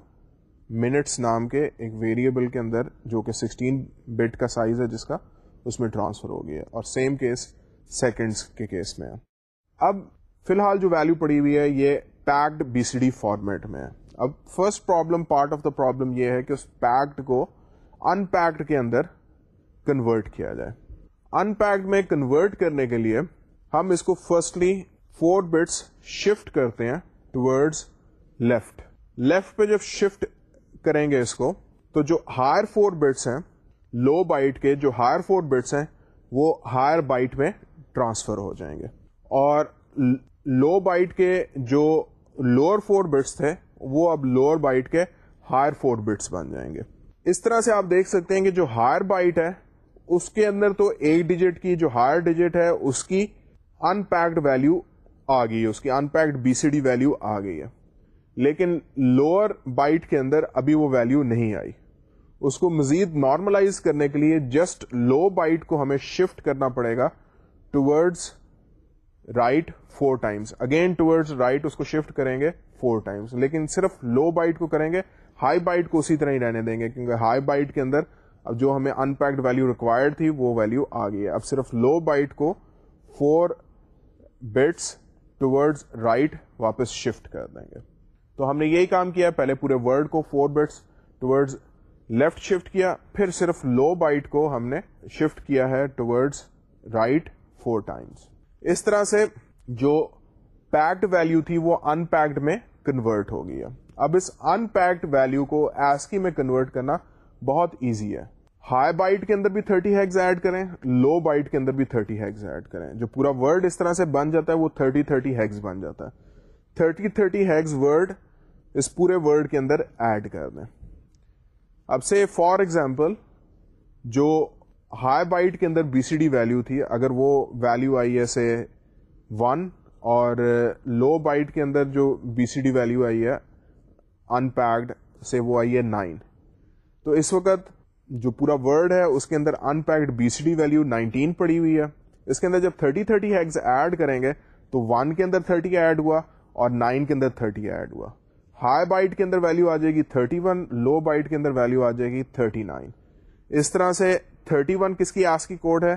منٹس نام کے ایک ویریبل کے اندر، جو کہ سکسٹین بٹ کا سائز ہے، جس کا اس میں ٹرانسفر ہو گیا اور سیم کیس سیکنڈس کے کیس میں ہے۔ اب فی الحال جو ویلو پڑی ہوئی ہے، یہ packed B C D format میں ہے۔ اب first problem part of the problem یہ ہے کہ اس پیکڈ کو ان پیکڈ کے اندر کنورٹ کیا جائے۔ ان پیکڈ میں کنورٹ کرنے کے لیے ہم اس کو فرسٹلی فور بٹس شفٹ کرتے ہیں ٹورڈز لیفٹ لیفٹ پہ جب شفٹ کریں گے اس کو تو جو ہائر فور بٹس ہیں لو بائٹ کے جو ہائر فور بٹس ہیں، وہ ہائر بائٹ میں ٹرانسفر ہو جائیں گے۔ اور لو بائٹ کے جو لوور فور بٹس تھے، وہ اب لوور بائٹ کے ہائر فور بٹس بن جائیں گے۔ اس طرح سے آپ دیکھ سکتے ہیں کہ جو ہائر بائٹ ہے اس کے اندر تو ایک ڈیجٹ کی جو ہائر ڈیجٹ ہے، اس کی ان پیکڈ ویلو آ گئی ہے، اس کی unpacked B C D value آ گئی ہے۔ لیکن لوور بائٹ کے اندر ابھی وہ ویلو نہیں آئی۔ اس کو مزید نارملائز کرنے کے لیے جسٹ لو بائٹ کو ہمیں شفٹ کرنا پڑے گا towards right four times again towards right اس کو شفٹ کریں گے فور ٹائمس لیکن صرف لو بائٹ کو کریں گے ہائی بائٹ کو اسی طرح ہی رہنے دیں گے، کیونکہ ہائی بائٹ کے اندر اب جو ہمیں ان پیکڈ ویلو ریکوائرڈ تھی، وہ ویلو آ گئی ہے۔ اب صرف لو بائٹ کو فور بٹس ٹوڈز رائٹ واپس شفٹ کر دیں گے۔ تو ہم نے یہی کام کیا، پہلے پورے ورڈ کو four bits towards left shift کیا، پھر صرف لو بائٹ کو ہم نے شفٹ کیا ہے ٹورڈز رائٹ فور ٹائمس اس طرح سے جو پیکڈ ویلو تھی، وہ ان پیکڈ میں کنورٹ ہو گئی ہے۔ اب اس ان پیکڈ ویلو کو ایسکی میں کنورٹ کرنا بہت ایزی ہے۔ ہائی بائٹ کے اندر بھی 30 ہیگز ایڈ کریں لو بائٹ کے اندر بھی 30 ہیگز ایڈ کریں۔ جو پورا ورڈ اس طرح سے بن جاتا ہے، وہ 30 30 ہیگز بن جاتا ہے۔ 30 30 ہیگز ورڈ اس پورے ورڈ کے اندر ایڈ کر دیں۔ اب سے فار ایگزامپل جو ہائی بائٹ کے اندر بی سی ڈی ویلو تھی، اگر وہ ویلو آئی ہے سے ون اور لو بائٹ کے اندر جو بی سی ڈی ویلو آئی ہے ان پیکڈ سے وہ آئی ہے نائن تو اس وقت جو پورا ورڈ ہے، اس کے اندر unpacked B C D value nineteen پڑی ہوئی ہے۔ اس کے اندر جب تھرٹی تھرٹی ہیگز ایڈ کریں گے، تو ون کے اندر تھرٹی ایڈ ہوا اور نائن کے اندر تھرٹی ایڈ ہوا۔ ہائی بائٹ کے اندر ویلو آ جائے گی 31 لو بائٹ کے اندر ویلو آ جائے گی 39 اس طرح سے 31 کس کی ایس کی کوڈ ہے؟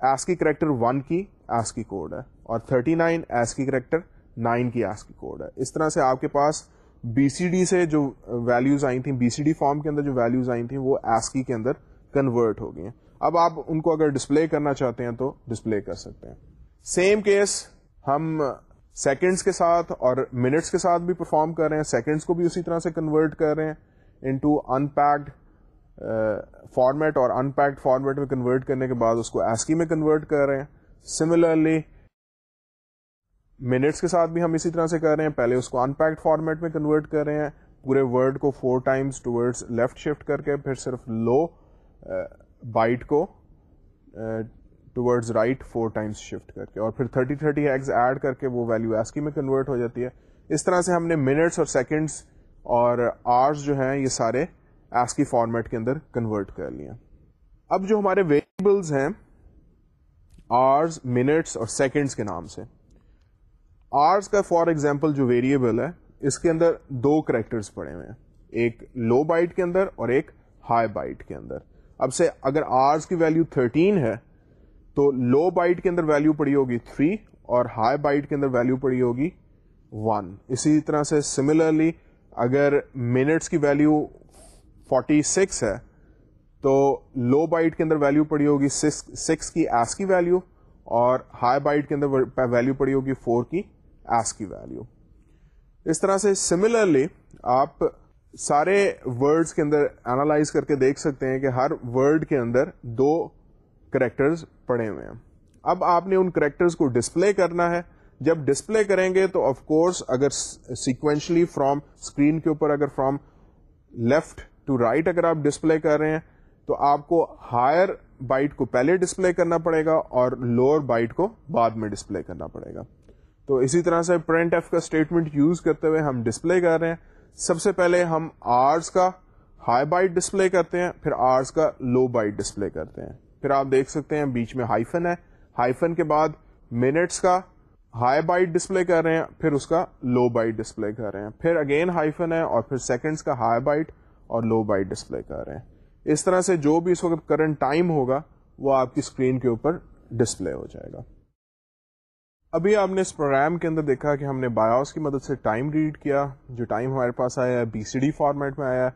ایس کی کریکٹر 1 کی ایس کی کوڈ ہے اور 39 ایس کی کریکٹر 9 کی ایس کی کوڈ ہے۔ اس طرح سے آپ کے پاس بی سی ڈی سے جو ویلوز آئی تھیں بی سی ڈی فارم کے اندر جو ویلوز آئی تھیں، وہ ایس کی کے اندر کنورٹ ہو گئی ہیں۔ اب آپ ان کو اگر ڈسپلے کرنا چاہتے ہیں تو ڈسپلے کر سکتے ہیں۔ سیم کیس ہم سیکنڈس کے ساتھ اور منٹس کے ساتھ بھی پرفارم کر رہے ہیں۔ سیکنڈس کو بھی اسی طرح سے کنورٹ کر رہے ہیں انٹو ان پیکڈ فارمیٹ اور ان پیکڈ فارمیٹ میں کنورٹ کرنے کے بعد اس کو ایسکی میں کنورٹ کر رہے ہیں۔ سملرلی منٹس کے ساتھ بھی ہم اسی طرح سے کر رہے ہیں۔ پہلے اس کو ان پیکڈ فارمیٹ میں کنورٹ کر رہے ہیں۔ پورے ورڈ کو four times toward left shift کر کے پھر صرف لو بائٹ uh, کو towards right four times shift کر کے اور پھر 30 30 ایگز ایڈ کر کے وہ ویلو ایسکی میں کنورٹ ہو جاتی ہے۔ اس طرح سے ہم نے منٹس اور سیکنڈس اور آرس جو ہیں یہ سارے ایسکی فارمیٹ کے اندر کنورٹ کر لیے اب جو ہمارے ویریبلز ہیں آرز منٹس اور سیکنڈس کے نام سے آرس کا فار ایگزامپل جو ویریبل ہے، اس کے اندر دو کریکٹرز پڑے ہوئے ہیں۔ ایک لو بائٹ کے اندر اور ایک ہائی بائٹ کے اندر۔ اب سے اگر آرس کی ویلو 13 ہے، تو لو بائٹ کے اندر ویلو پڑی ہوگی 3 اور ہائی بائٹ کے اندر ویلو پڑی ہوگی 1 اسی طرح سے سملرلی اگر منٹس کی ویلو 46 ہے، تو لو بائٹ کے اندر ویلو پڑی ہوگی 6 کی ایس کی ویلو اور ہائی بائٹ کے اندر ویلو پڑی ہوگی 4 کی ایس کی ویلو اس طرح سے سملرلی آپ سارے ورڈز کے اندر اینالائز کر کے دیکھ سکتے ہیں کہ ہر ورڈ کے اندر دو کریکٹرز پڑے ہوئے ہیں۔ اب آپ نے ان کریکٹرز کو ڈسپلے کرنا ہے۔ جب ڈسپلے کریں گے تو آف کورس اگر سیکوینشلی فرام اسکرین کے اوپر اگر فرام لیفٹ ٹو رائٹ اگر آپ ڈسپلے کر رہے ہیں، تو آپ کو ہائر بائٹ کو پہلے ڈسپلے کرنا پڑے گا اور لوور بائٹ کو بعد میں ڈسپلے کرنا پڑے گا۔ تو اسی طرح سے پرنٹ ایف کا اسٹیٹمنٹ یوز کرتے ہوئے ہم ڈسپلے کر رہے ہیں۔ سب سے پہلے ہم آرس کا ہائی بائٹ ڈسپلے کرتے ہیں، پھر آرس کا لو بائٹ ڈسپلے کرتے ہیں۔ پھر آپ دیکھ سکتے ہیں بیچ میں ہائیفن ہے۔ ہائیفن کے بعد منٹس کا ہائی بائٹ ڈسپلے کر رہے ہیں، پھر اس کا لو بائٹ ڈسپلے کر رہے ہیں۔ پھر اگین ہائیفن ہے اور پھر سیکنڈس کا ہائی بائٹ اور لو بائٹ ڈسپلے کر رہے ہیں۔ اس طرح سے جو بھی اس وقت کرنٹ ٹائم ہوگا، وہ آپ کی اسکرین کے اوپر ڈسپلے ہو جائے گا۔ ابھی آپ نے اس پروگرام کے اندر دیکھا کہ ہم نے بایوس کی مدد سے ٹائم ریڈ کیا، جو ٹائم ہمارے پاس آیا ہے بی سی ڈی فارمیٹ میں آیا ہے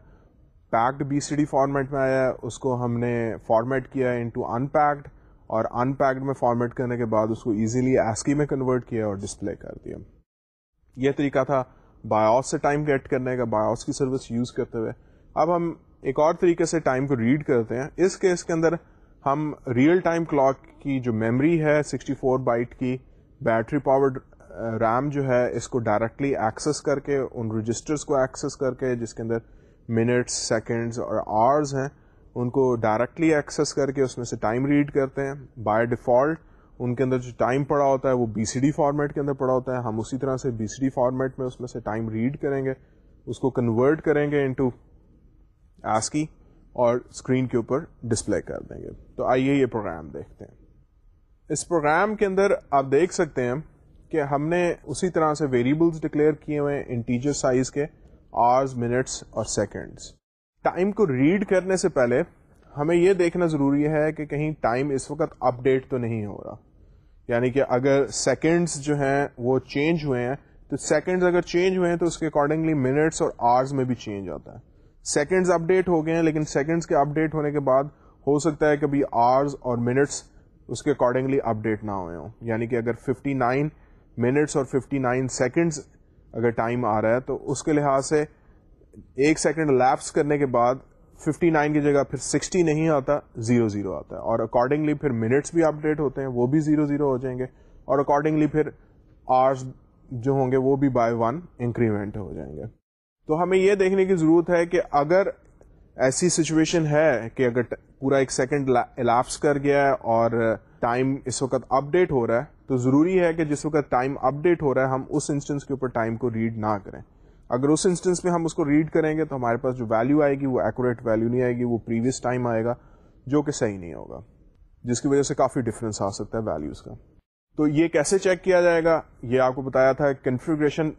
packed B C D format میں آیا ہے اس کو ہم نے فارمیٹ کیا انٹو ان پیکڈ اور ان پیکڈ میں فارمیٹ کرنے کے بعد اس کو ایزیلی ایسکی میں کنورٹ کیا اور ڈسپلے کر دیا۔ یہ طریقہ تھا بایوس سے ٹائم گیٹ کرنے کا بایوس کی سروس یوز کرتے ہوئے۔ اب ہم ایک اور طریقے سے ٹائم کو ریڈ کرتے ہیں۔ اس کیس کے اندر ہم ریئل ٹائم کلاک کی جو میموری ہے 64 فور بائٹ کی بیٹری پاورڈ ریم جو ہے، اس کو ڈائریکٹلی ایکسس کر کے، ان رجسٹرس کو ایکسس کر کے، جس کے اندر منٹس سیکنڈز اور آرز ہیں، ان کو ڈائریکٹلی ایکسیس کر کے اس میں سے ٹائم ریڈ کرتے ہیں. بائی ڈیفالٹ ان کے اندر جو ٹائم پڑا ہوتا ہے، وہ بی سی ڈی فارمیٹ کے اندر پڑا ہوتا ہے. ہم اسی طرح سے بی سی ڈی فارمیٹ میں اس میں سے ٹائم ریڈ کریں گے، اس کو کنورٹ کریں گے انٹو ایسکی اور اسکرین کے اوپر ڈسپلے کر دیں گے. تو آئیے یہ پروگرام دیکھتے ہیں. اس پروگرام کے اندر آپ دیکھ سکتے ہیں کہ ہم نے اسی طرح سے ویریبلس ڈکلیئر کیے ہوئے انٹیجر سائز کے آرز منٹس اور سیکنڈس ٹائم کو ریڈ کرنے سے پہلے ہمیں یہ دیکھنا ضروری ہے کہ کہیں ٹائم اس وقت اپ ڈیٹ تو نہیں ہو رہا۔ یعنی کہ اگر سیکنڈس جو ہیں وہ چینج ہوئے ہیں، تو سیکنڈز اگر چینج ہوئے ہیں، تو اس کے اکارڈنگلی منٹس اور آرز میں بھی چینج آتا ہے۔ سیکنڈز اپڈیٹ ہو گئے ہیں، لیکن سیکنڈز کے اپڈیٹ ہونے کے بعد ہو سکتا ہے کبھی آرز اور منٹس اس کے اکارڈنگلی اپڈیٹ نہ ہوئے ہوں۔ یعنی کہ اگر 59 منٹس اور 59 سیکنڈز اگر ٹائم آ رہا ہے، تو اس کے لحاظ سے ایک سیکنڈ لیپس کرنے کے بعد 59 کی جگہ پھر 60 نہیں آتا زیرو زیرو آتا ہے۔ اور اکارڈنگلی پھر منٹس بھی اپڈیٹ ہوتے ہیں، وہ بھی زیرو زیرو ہو جائیں گے۔ اور اکارڈنگلی پھر آرز جو ہوں گے، وہ بھی بائی ون انکریمنٹ ہو جائیں گے۔ تو ہمیں یہ دیکھنے کی ضرورت ہے کہ اگر ایسی سچویشن ہے کہ اگر پورا ایک سیکنڈ الاپس کر گیا ہے اور ٹائم اس وقت اپ ڈیٹ ہو رہا ہے، تو ضروری ہے کہ جس وقت ٹائم اپ ڈیٹ ہو رہا ہے، ہم اس انسٹنس کے اوپر ٹائم کو ریڈ نہ کریں۔ اگر اس انسٹنس میں ہم اس کو ریڈ کریں گے، تو ہمارے پاس جو ویلو آئے گی، وہ ایکوریٹ ویلو نہیں آئے گی، وہ پریویس ٹائم آئے گا، جو کہ صحیح نہیں ہوگا۔ جس کی وجہ سے کافی ڈفرینس آ سکتا ہے ویلوز کا۔ تو یہ کیسے چیک کیا جائے گا؟ یہ آپ کو بتایا تھا کنفیگریشن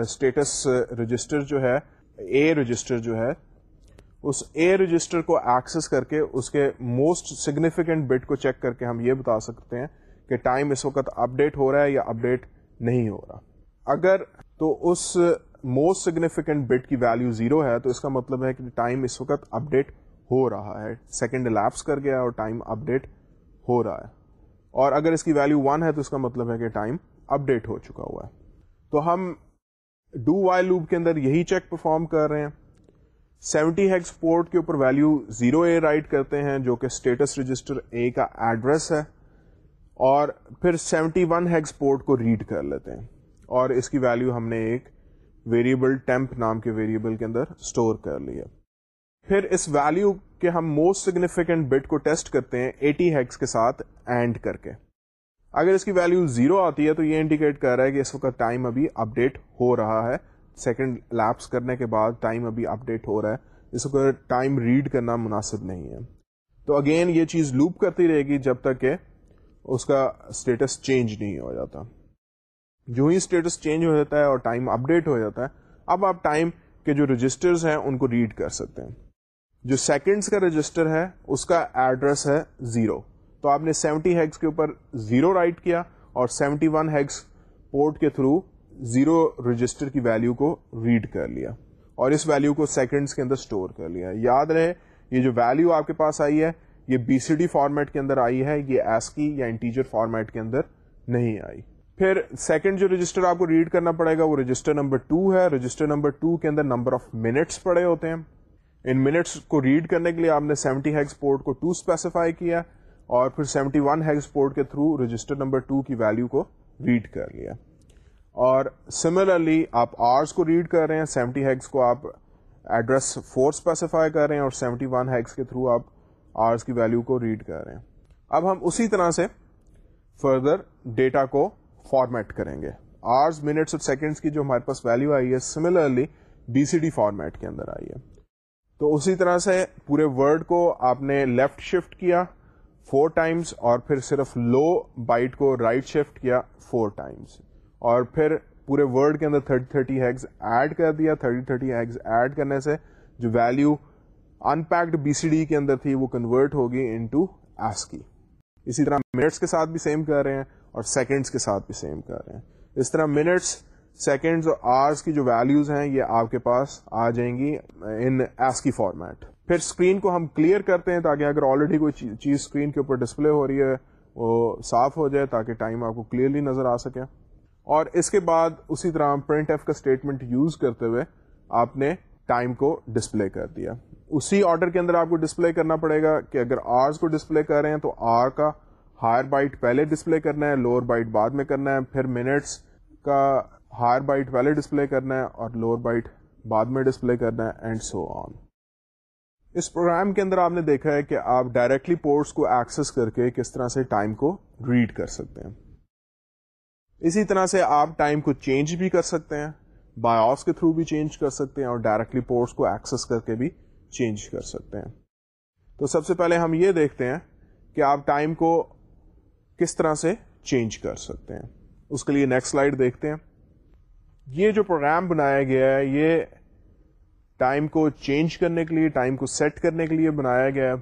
اسٹیٹس رجسٹر جو ہے اے رجسٹر جو ہے اس اے رجسٹر کو ایکسس کر کے اس کے موسٹ سگنیفیکینٹ بٹ کو چیک کر کے ہم یہ بتا سکتے ہیں کہ ٹائم اس وقت اپڈیٹ ہو رہا ہے یا اپڈیٹ نہیں ہو رہا۔ اگر تو اس موسٹ سگنیفیکینٹ بٹ کی ویلو زیرو ہے تو اس کا مطلب ہے کہ ٹائم اس وقت اپڈیٹ ہو رہا ہے۔ سیکنڈ لیپس کر گیا اور ٹائم اپڈیٹ ہو رہا ہے۔ اور اگر اس کی ویلو ون ہے تو اس کا مطلب ہے کہ ٹائم اپڈیٹ ہو چکا ہوا ہے۔ تو ہم ڈو وائی لوپ کے اندر یہی چیک پرفارم کر رہے ہیں۔ سیونٹی ہیگس پورٹ کے اوپر ویلو زیرو اے رائٹ کرتے ہیں، جو کہ اسٹیٹس رجسٹر اے کا ایڈریس ہے۔ اور پھر سیونٹی ون ہیگس پورٹ کو ریڈ کر لیتے ہیں۔ اور اس کی ویلو ہم نے ایک ویریبل ٹیمپ نام کے ویریبل کے اندر اسٹور کر لیا۔ پھر اس ویلو کے ہم موسٹ سگنیفیکینٹ بٹ کو ٹیسٹ کرتے ہیں ایٹی ہیگس کے ساتھ اینڈ کر کے۔ اگر اس کی ویلو زیرو آتی ہے تو یہ انڈیکیٹ کر رہا ہے کہ اس وقت ٹائم ابھی اپڈیٹ ہو رہا ہے۔ سیکنڈ لیپس کرنے کے بعد ٹائم ابھی اپڈیٹ ہو رہا ہے۔ اس کو ٹائم ریڈ کرنا مناسب نہیں ہے۔ تو اگین یہ چیز لوپ کرتی رہے گی جب تک کہ اس کا اسٹیٹس چینج نہیں ہو جاتا۔ جو ہی اسٹیٹس چینج ہو جاتا ہے اور ٹائم اپڈیٹ ہو جاتا ہے۔ اب آپ ٹائم کے جو رجسٹرز ہیں ان کو ریڈ کر سکتے ہیں۔ جو سیکنڈس کا رجسٹر ہے، اس کا ایڈریس ہے زیرو تو آپ نے سیونٹی ہیگس کے اوپر زیرو رائٹ کیا اور سیونٹی ون ہیگس پورٹ کے تھرو زیرو رجسٹر کی ویلو کو ریڈ کر لیا اور اس ویلو کو سیکنڈس کے اندر اسٹور کر لیا۔ یاد رہے، یہ جو ویلو آپ کے پاس آئی ہے، یہ بی سی ڈی فارمیٹ کے اندر آئی ہے، یہ ایس کی یا انٹیجر فارمیٹ کے اندر نہیں آئی۔ پھر سیکنڈ جو رجسٹر آپ کو ریڈ کرنا پڑے گا، وہ رجسٹر نمبر ٹو ہے۔ رجسٹر نمبر ٹو کے اندر نمبر آف منٹس پڑے ہوتے ہیں۔ ان منٹس کو ریڈ کرنے کے لیے آپ نے سیونٹی ہیگس پورٹ کو ٹو اسپیسیفائی کیا اور پھر سیونٹی ون ہیگس پورٹ کے تھرو رجسٹر نمبر ٹو کی ویلو کو ریڈ کر لیا۔ اور سملرلی آپ آرس کو ریڈ کر رہے ہیں سیونٹی ہیگس کو آپ ایڈریس فور اسپیسیفائی کر رہے ہیں اور سیونٹی ون ہیگس کے تھرو آپ آرس کی ویلو کو ریڈ کر رہے ہیں۔ اب ہم اسی طرح سے فردر ڈیٹا کو فارمیٹ کریں گے۔ آرس منٹس اور سیکنڈس کی جو ہمارے پاس ویلو آئی ہے similarly B C D format کے اندر آئی ہے۔ تو اسی طرح سے پورے ورڈ کو آپ نے لیفٹ شفٹ کیا فور ٹائمس اور پھر صرف لو بائٹ کو رائٹ right شفٹ کیا فور ٹائمس اور پھر پورے ورڈ کے اندر تھرٹی تھرٹی ہیگز ایڈ کر دیا. تھرٹی تھرٹی ہیگز ایڈ کرنے سے جو value unpacked B C D کے اندر تھی وہ کنورٹ ہوگی ان ٹو ایس کی اسی طرح منٹس کے ساتھ بھی سیم کر رہے ہیں اور سیکنڈس کے ساتھ بھی سیم کر رہے ہیں. اس طرح منٹس سیکنڈز اور آرس کی جو ویلوز ہیں یہ آپ کے پاس آ جائیں گی ان ایس کی فارمیٹ پھر اسکرین کو ہم کلیئر کرتے ہیں تاکہ اگر آلریڈی کوئی چیز اسکرین کے اوپر ڈسپلے ہو رہی ہے وہ صاف ہو جائے تاکہ ٹائم آپ کو کلیئرلی نظر آ سکے. اور اس کے بعد اسی طرح پرنٹ ایف کا اسٹیٹمنٹ یوز کرتے ہوئے آپ نے ٹائم کو ڈسپلے کر دیا۔ اسی آرڈر کے اندر آپ کو ڈسپلے کرنا پڑے گا کہ اگر آرز کو ڈسپلے کر رہے ہیں تو آر کا ہائر بائٹ پہلے ڈسپلے کرنا ہے لوور بائٹ بعد میں کرنا ہے، پھر منٹس کا ہائر بائٹ پہلے ڈسپلے کرنا ہے اور لوور بائٹ بعد میں ڈسپلے کرنا ہے and so on us programme کے اندر آپ نے دیکھا ہے کہ آپ ڈائریکٹلی پورٹس کو ایکسس کر کے کس طرح سے ٹائم کو ریڈ کر سکتے ہیں۔ اسی طرح سے آپ ٹائم کو چینج بھی کر سکتے ہیں بایوس کے تھرو بھی چینج کر سکتے ہیں اور ڈائریکٹلی پورٹس کو ایکسس کر کے بھی چینج کر سکتے ہیں۔ تو سب سے پہلے ہم یہ دیکھتے ہیں کہ آپ ٹائم کو کس طرح سے چینج کر سکتے ہیں۔ اس کے لیے نیکسٹ سلائڈ دیکھتے ہیں۔ یہ جو پروگرام بنایا گیا ہے، یہ ٹائم کو چینج کرنے کے لیے ٹائم کو سیٹ کرنے کے لیے بنایا گیا ہے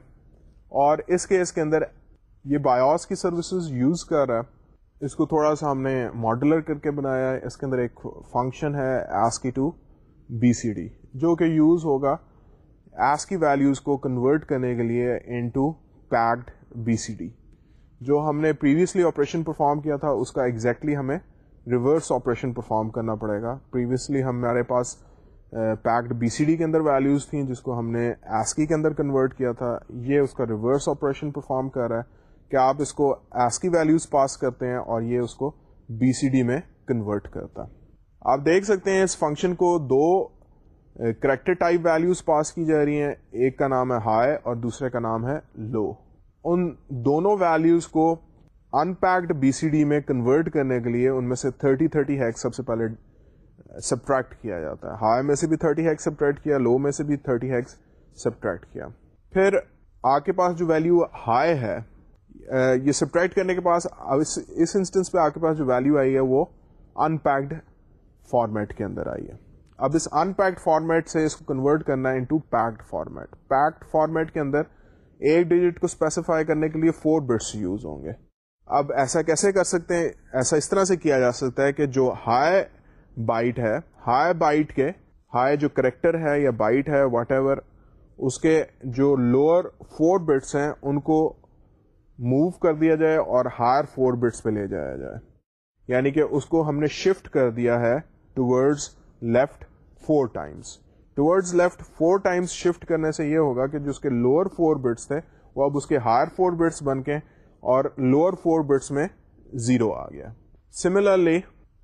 اور اس کیس کے اندر یہ بایوس کی سروسز یوز کر رہا ہے۔ اس کو تھوڑا سا ہم نے ماڈولر کر کے بنایا ہے۔ اس کے اندر ایک فنکشن ہے ایس کی ٹو بی سی ڈی جو کہ یوز ہوگا ایس کی ویلیوز کو کنورٹ کرنے کے لیے into packed B C D جو ہم نے پریویسلی آپریشن پرفارم کیا تھا، اس کا ایگزیکٹلی exactly ہمیں ریورس آپریشن پرفارم کرنا پڑے گا۔ پریویسلی ہمارے پاس پیکڈ بی سی ڈی کے اندر ویلیوز تھیں، جس کو ہم نے ایسکی کے اندر کنورٹ کیا تھا۔ یہ اس کا ریورس آپریشن پرفارم کر رہا ہے۔ کہ آپ اس کو ایسکی ویلیوز پاس کرتے ہیں اور یہ اس کو بی سی ڈی میں کنورٹ کرتا ہے۔ آپ دیکھ سکتے ہیں اس فنکشن کو دو کریکٹر ٹائپ ویلیوز پاس کی جا رہی ہیں۔ ایک کا نام ہے ہائی اور دوسرے کا نام ہے لو ان دونوں ویلیوز کو ان پیکڈ بی سی ڈی میں کنورٹ کرنے کے لیے ان میں سے 30 30 ہیک سب سے پہلے سبٹریکٹ کیا جاتا ہے۔ ہائی میں سے بھی 30 ہیک سبٹریکٹ کیا لو میں سے بھی 30 ہیکس سبٹریکٹ کیا۔ پھر آپ کے پاس جو ویلیو ہائی ہے یہ سبٹریکٹ کرنے کے پاس اس انسٹنس پہ آپ کے پاس جو ویلیو آئی ہے وہ ان پیکڈ فارمیٹ کے اندر آئی ہے۔ اب اس ان پیکڈ فارمیٹ سے اس کو کنورٹ کرنا ہے into packed format packed format کے اندر ایک ڈیجٹ کو اسپیسیفائی کرنے کے لیے فور بٹس یوز ہوں گے۔ اب ایسا کیسے کر سکتے ہیں؟ ایسا اس طرح سے کیا جا سکتا ہے کہ جو ہائی بائٹ ہے ہائی بائٹ کے ہائی جو کریکٹر ہے یا بائٹ ہے واٹ ایور اس کے جو لوور فور بٹس ہیں، ان کو موو کر دیا جائے اور ہائر فور بٹس پہ لے جایا جائے۔ یعنی کہ اس کو ہم نے شفٹ کر دیا ہے towards left four times towards left four times shift کرنے سے یہ ہوگا کہ جو اس کے لوور فور بٹس تھے، وہ اب اس کے ہائر فور بٹس بن کے اور لوور فور بٹس میں زیرو آ گیا۔ سملرلی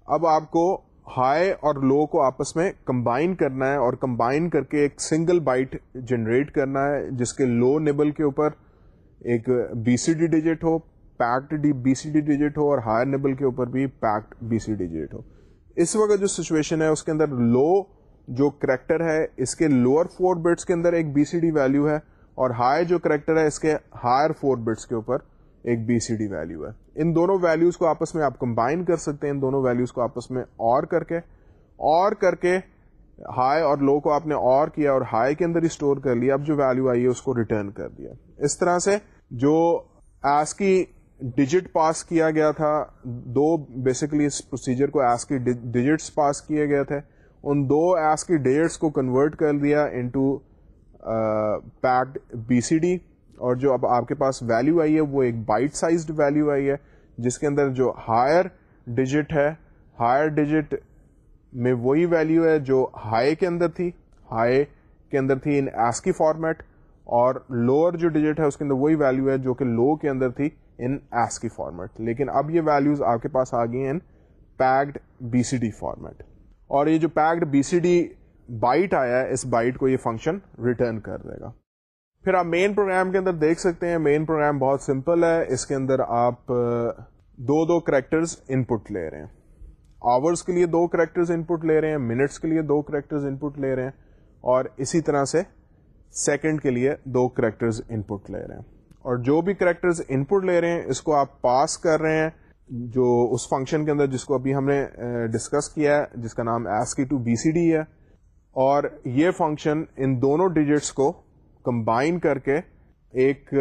اب آپ کو ہائی اور لو کو آپس میں کمبائن کرنا ہے اور کمبائن کر کے ایک سنگل بائٹ جنریٹ کرنا ہے، جس کے لو نیبل کے اوپر ایک بی سی ڈی ڈیجٹ ہو packed B C D digit ہو اور ہائر نیبل کے اوپر بھی packed B C D digit ہو۔ اس وقت جو سچویشن ہے، اس کے اندر لو جو کریکٹر ہے، اس کے لوور فور بٹس کے اندر ایک بی سی ڈی ویلو ہے اور ہائی جو کریکٹر ہے، اس کے ہائر فور بٹس کے اوپر ایک بی سی ڈی ویلو ہے۔ ان دونوں ویلوز کو آپس میں آپ کمبائن کر سکتے ہیں، ان دونوں ویلوز کو آپس میں اور کر کے۔ اور کر کے ہائی اور لو کو آپ نے اور کیا اور ہائی کے اندر اسٹور کر لیا، اب جو ویلو آئی ہے، اس کو ریٹرن کر دیا۔ اس طرح سے جو ایس کی ڈیجٹ پاس کیا گیا تھا، دو بیسکلی اس پروسیجر کو ایس کی ڈیجٹس پاس کیے گئے تھے۔ ان دو ایس کی ڈیجٹس کو کنورٹ کر دیا into packed B C D اور جو اب آپ کے پاس ویلو آئی ہے، وہ ایک بائٹ سائزڈ ویلو آئی ہے، جس کے اندر جو ہائر ڈیجٹ ہے ہائر ڈیجٹ میں وہی ویلو ہے جو ہائی کے اندر تھی۔ ہائی کے اندر تھی ان ایس کی فارمیٹ اور لوور جو ڈیجٹ ہے اس کے اندر وہی ویلو ہے جو کہ لو کے اندر تھی ان ایس کی فارمیٹ لیکن اب یہ ویلوز آپ کے پاس آ گئی ہیں packed B C D format اور یہ جو packed B C D byte آیا ہے، اس بائٹ کو یہ فنکشن ریٹرن کر دے گا. پھر آپ مین پروگرام کے اندر دیکھ سکتے ہیں مین پروگرام بہت سمپل ہے. اس کے اندر آپ دو دو کریکٹرز ان پٹ لے رہے ہیں. آورس کے لیے دو کریکٹرز ان پٹ لے رہے ہیں منٹس کے لیے دو کریکٹرز ان پٹ لے رہے ہیں. اور اسی طرح سے سیکنڈ کے لیے دو کریکٹرز ان پٹ لے رہے ہیں۔ اور جو بھی کریکٹرز ان پٹ لے رہے ہیں، اس کو آپ پاس کر رہے ہیں، جو اس فنکشن کے اندر جس کو ابھی ہم نے ڈسکس کیا ہے، جس کا نام ایس کی ٹو بی سی ڈی ہے۔ اور یہ فنکشن ان دونوں ڈیجٹس کو کمبائن کر کے ایک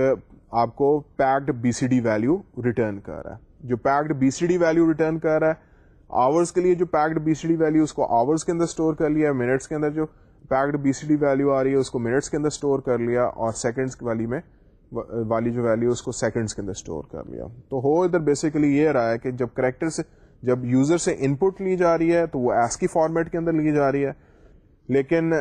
آپ کو packed B C D value return کر رہا ہے۔ جو packed B C D value return کر رہا ہے آورس کے لیے جو packed B C D value اس کو آورس کے اندر اسٹور کر لیا ہے منٹس کے اندر جو packed B C D value آ رہی ہے اس کو منٹس کے اندر اسٹور کر لیا اور سیکنڈس والی میں والی جو ویلو اس کو سیکنڈس کے اندر اسٹور کر لیا تو ہو ادھر بیسیکلی یہ رہا ہے کہ جب کریکٹر سے، جب یوزر سے ان پٹ لی جا رہی ہے تو وہ ایس کی فارمیٹ کے اندر لی جا رہی ہے. لیکن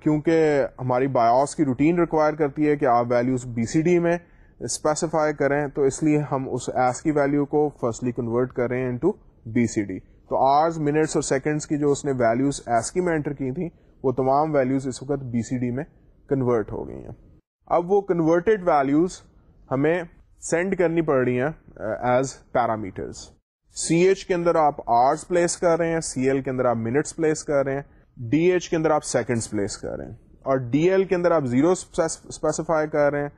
کیونکہ ہماری بایوس کی روٹین ریکوائر کرتی ہے کہ آپ ویلوز بی سی ڈی میں اسپیسیفائی کریں، تو اس لیے ہم اس ایس کی ویلو کو فرسٹلی کنورٹ کر رہے ہیں انٹو بی سی ڈی تو آرز منٹس اور سیکنڈس کی جو اس نے ویلوز ایس کی میں انٹر کی تھیں وہ تمام ویلوز اس وقت بی سی ڈی میں کنورٹ ہو گئی ہیں۔ اب وہ کنورٹیڈ ویلوز ہمیں سینڈ کرنی پڑ رہی ہیں ایز پیرامیٹرز سی ایچ کے اندر آپ آرس پلیس کر رہے ہیں سی ایل کے اندر آپ منٹس پلیس کر رہے ہیں ڈی ایچ کے اندر آپ سیکنڈس پلیس کر رہے ہیں۔ اور ڈی ایل کے اندر آپ زیرو اسپیسیفائی کر رہے ہیں۔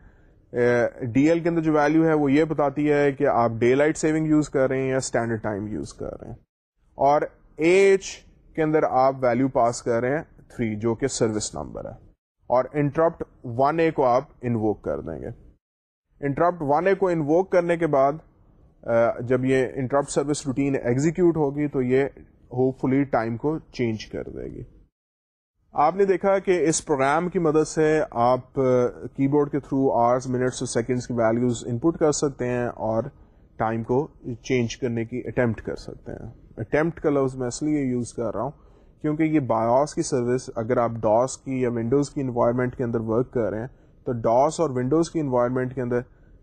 uh, ڈی ایل کے اندر جو ویلو ہے وہ یہ بتاتی ہے کہ آپ ڈے لائٹ سیونگ یوز کر رہے ہیں یا اسٹینڈرڈ ٹائم یوز کر رہے ہیں۔ اور اے ایچ کے اندر آپ ویلو پاس کر رہے ہیں تھری جو کہ سروس نمبر ہے۔ اور انٹرپٹ ون اے کو آپ انووک کر دیں گے۔ انٹرپٹ ون اے کو انووک کرنے کے بعد جب یہ انٹرپٹ سروس روٹین ایگزیکیوٹ ہوگی تو یہ ہوپ فلی ٹائم کو چینج کر دے گی۔ آپ نے دیکھا کہ اس پروگرام کی مدد سے آپ کی بورڈ کے تھرو آرس منٹس اور سیکنڈس کی ویلیوز انپٹ کر سکتے ہیں اور ٹائم کو چینج کرنے کی اٹمپٹ کر سکتے ہیں۔ اٹمپٹ کا لفظ میں اس لیے یوز کر رہا ہوں کیونکہ یہ بایوس کی سروس، اگر آپ ڈاس کی یا ونڈوز کی انوائرمنٹ کے اندر ورک کر رہے ہیں، تو ڈاس اور ونڈوز کی انوائرمنٹ کے اندر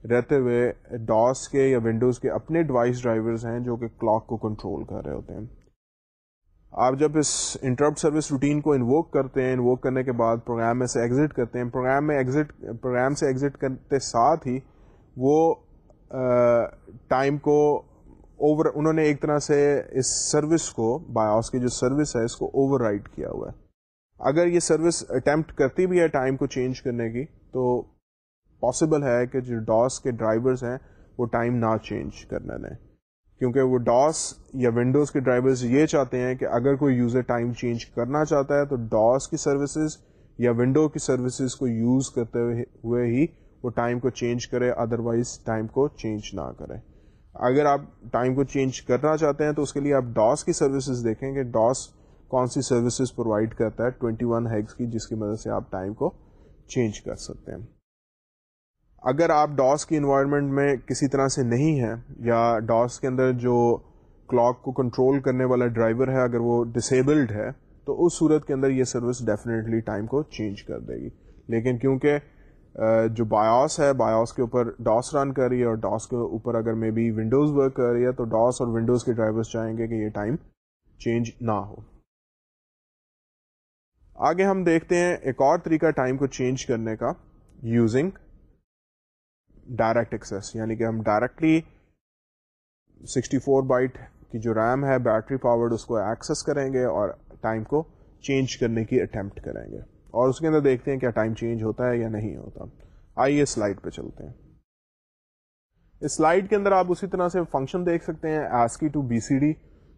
رہتے ہوئے ڈاس کے یا ونڈوز کے اپنے ڈیوائس ڈرائیورز ہیں جو کہ کلاک کو کنٹرول کر رہے ہوتے ہیں۔ آپ جب اس انٹرپٹ سروس روٹین کو انووک کرتے ہیں انووک کرنے کے بعد پروگرام میں سے ایگزٹ کرتے ہیں پروگرام میں ایگزٹ پروگرام سے ایگزٹ کرتے ساتھ ہی وہ ٹائم کو اوور انہوں نے ایک طرح سے اس سروس کو بایوس کی جو سروس ہے اس کو اوور رائڈ کیا ہوا ہے۔ اگر یہ سروس اٹمپٹ کرتی بھی ہے ٹائم کو چینج کرنے کی، تو پاسبل ہے کہ جو ڈاس کے ڈرائیورز ہیں، وہ ٹائم نہ چینج کرنے دیں۔ کیونکہ وہ ڈاس یا ونڈوز کے ڈرائیورز یہ چاہتے ہیں کہ اگر کوئی یوزر ٹائم چینج کرنا چاہتا ہے، تو ڈاس کی سروسز یا ونڈو کی سروسز کو یوز کرتے ہوئے ہی وہ ٹائم کو چینج کرے ادروائز ٹائم کو چینج نہ کرے۔ اگر آپ ٹائم کو چینج کرنا چاہتے ہیں تو اس کے لیے آپ ڈاس کی سروسز دیکھیں کہ ڈاس کون سی سروسز پرووائڈ کرتا ہے 21 ون ہیگس کی جس کی مدد سے آپ ٹائم کو چینج کر سکتے ہیں۔ اگر آپ ڈاس کی انوائرمنٹ میں کسی طرح سے نہیں ہیں یا ڈاس کے اندر جو کلاک کو کنٹرول کرنے والا ڈرائیور ہے، اگر وہ ڈسیبلڈ ہے، تو اس صورت کے اندر یہ سروس ڈیفینیٹلی ٹائم کو چینج کر دے گی۔ لیکن کیونکہ جو بایوس ہے بایوس کے اوپر ڈاس رن کر رہی ہے اور ڈاس کے اوپر اگر مے بی ونڈوز ورک کر رہی ہے تو ڈاس اور ونڈوز کے ڈرائیورس چاہیں گے کہ یہ ٹائم چینج نہ ہو۔ آگے ہم دیکھتے ہیں ایک اور طریقہ ٹائم کو چینج کرنے کا یوزنگ ڈائریکٹ ایکسیس یعنی کہ ہم ڈائریکٹلی سکسٹی فور بائٹ کی جو ریم ہے بیٹری پاورڈ اس کو ایکسیس کریں گے اور ٹائم کو چینج کرنے کی اٹمپٹ کریں گے۔ اور اس کے اندر دیکھتے ہیں کیا ٹائم چینج ہوتا ہے یا نہیں ہوتا۔ آئیے سلائڈ پہ چلتے ہیں۔ اس سلائڈ کے اندر آپ اسی طرح سے فنکشن دیکھ سکتے ہیں ASCII to B C D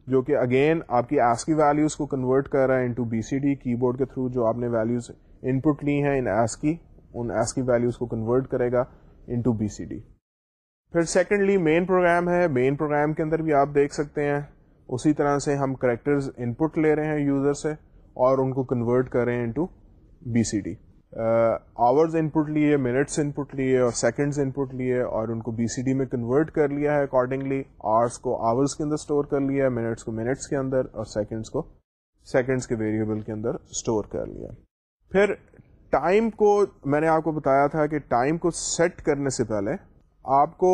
جو کہ اگین آپ کی ایس کی کو کنورٹ کر رہا ہے into B C D keyboard کے تھرو جو آپ نے ویلوز ان پٹ لی ہیں ان ایس کی ان ایس کی ویلوز کو کنورٹ کرے گا انٹو بی سی ڈی پھر سیکنڈلی مین پروگرام ہے مین پروگرام کے اندر بھی آپ دیکھ سکتے ہیں۔ اسی طرح سے ہم کریکٹرز ان پٹ لے رہے ہیں یوزر سے اور ان کو کنورٹ کر رہے ہیں into B C D. Hours input لیے، منٹس ان پٹ لیے اور سیکنڈز ان پٹ لیے اور ان کو بی سی ڈی میں کنورٹ کر لیا ہے اکارڈنگلی آورس کو آورس کے اندر اسٹور کر لیا ہے، منٹس کو منٹس کے اندر اور سیکنڈس کو سیکنڈس کے ویریبل کے اندر اسٹور کر لیا پھر ٹائم کو میں نے آپ کو بتایا تھا کہ ٹائم کو سیٹ کرنے سے پہلے آپ کو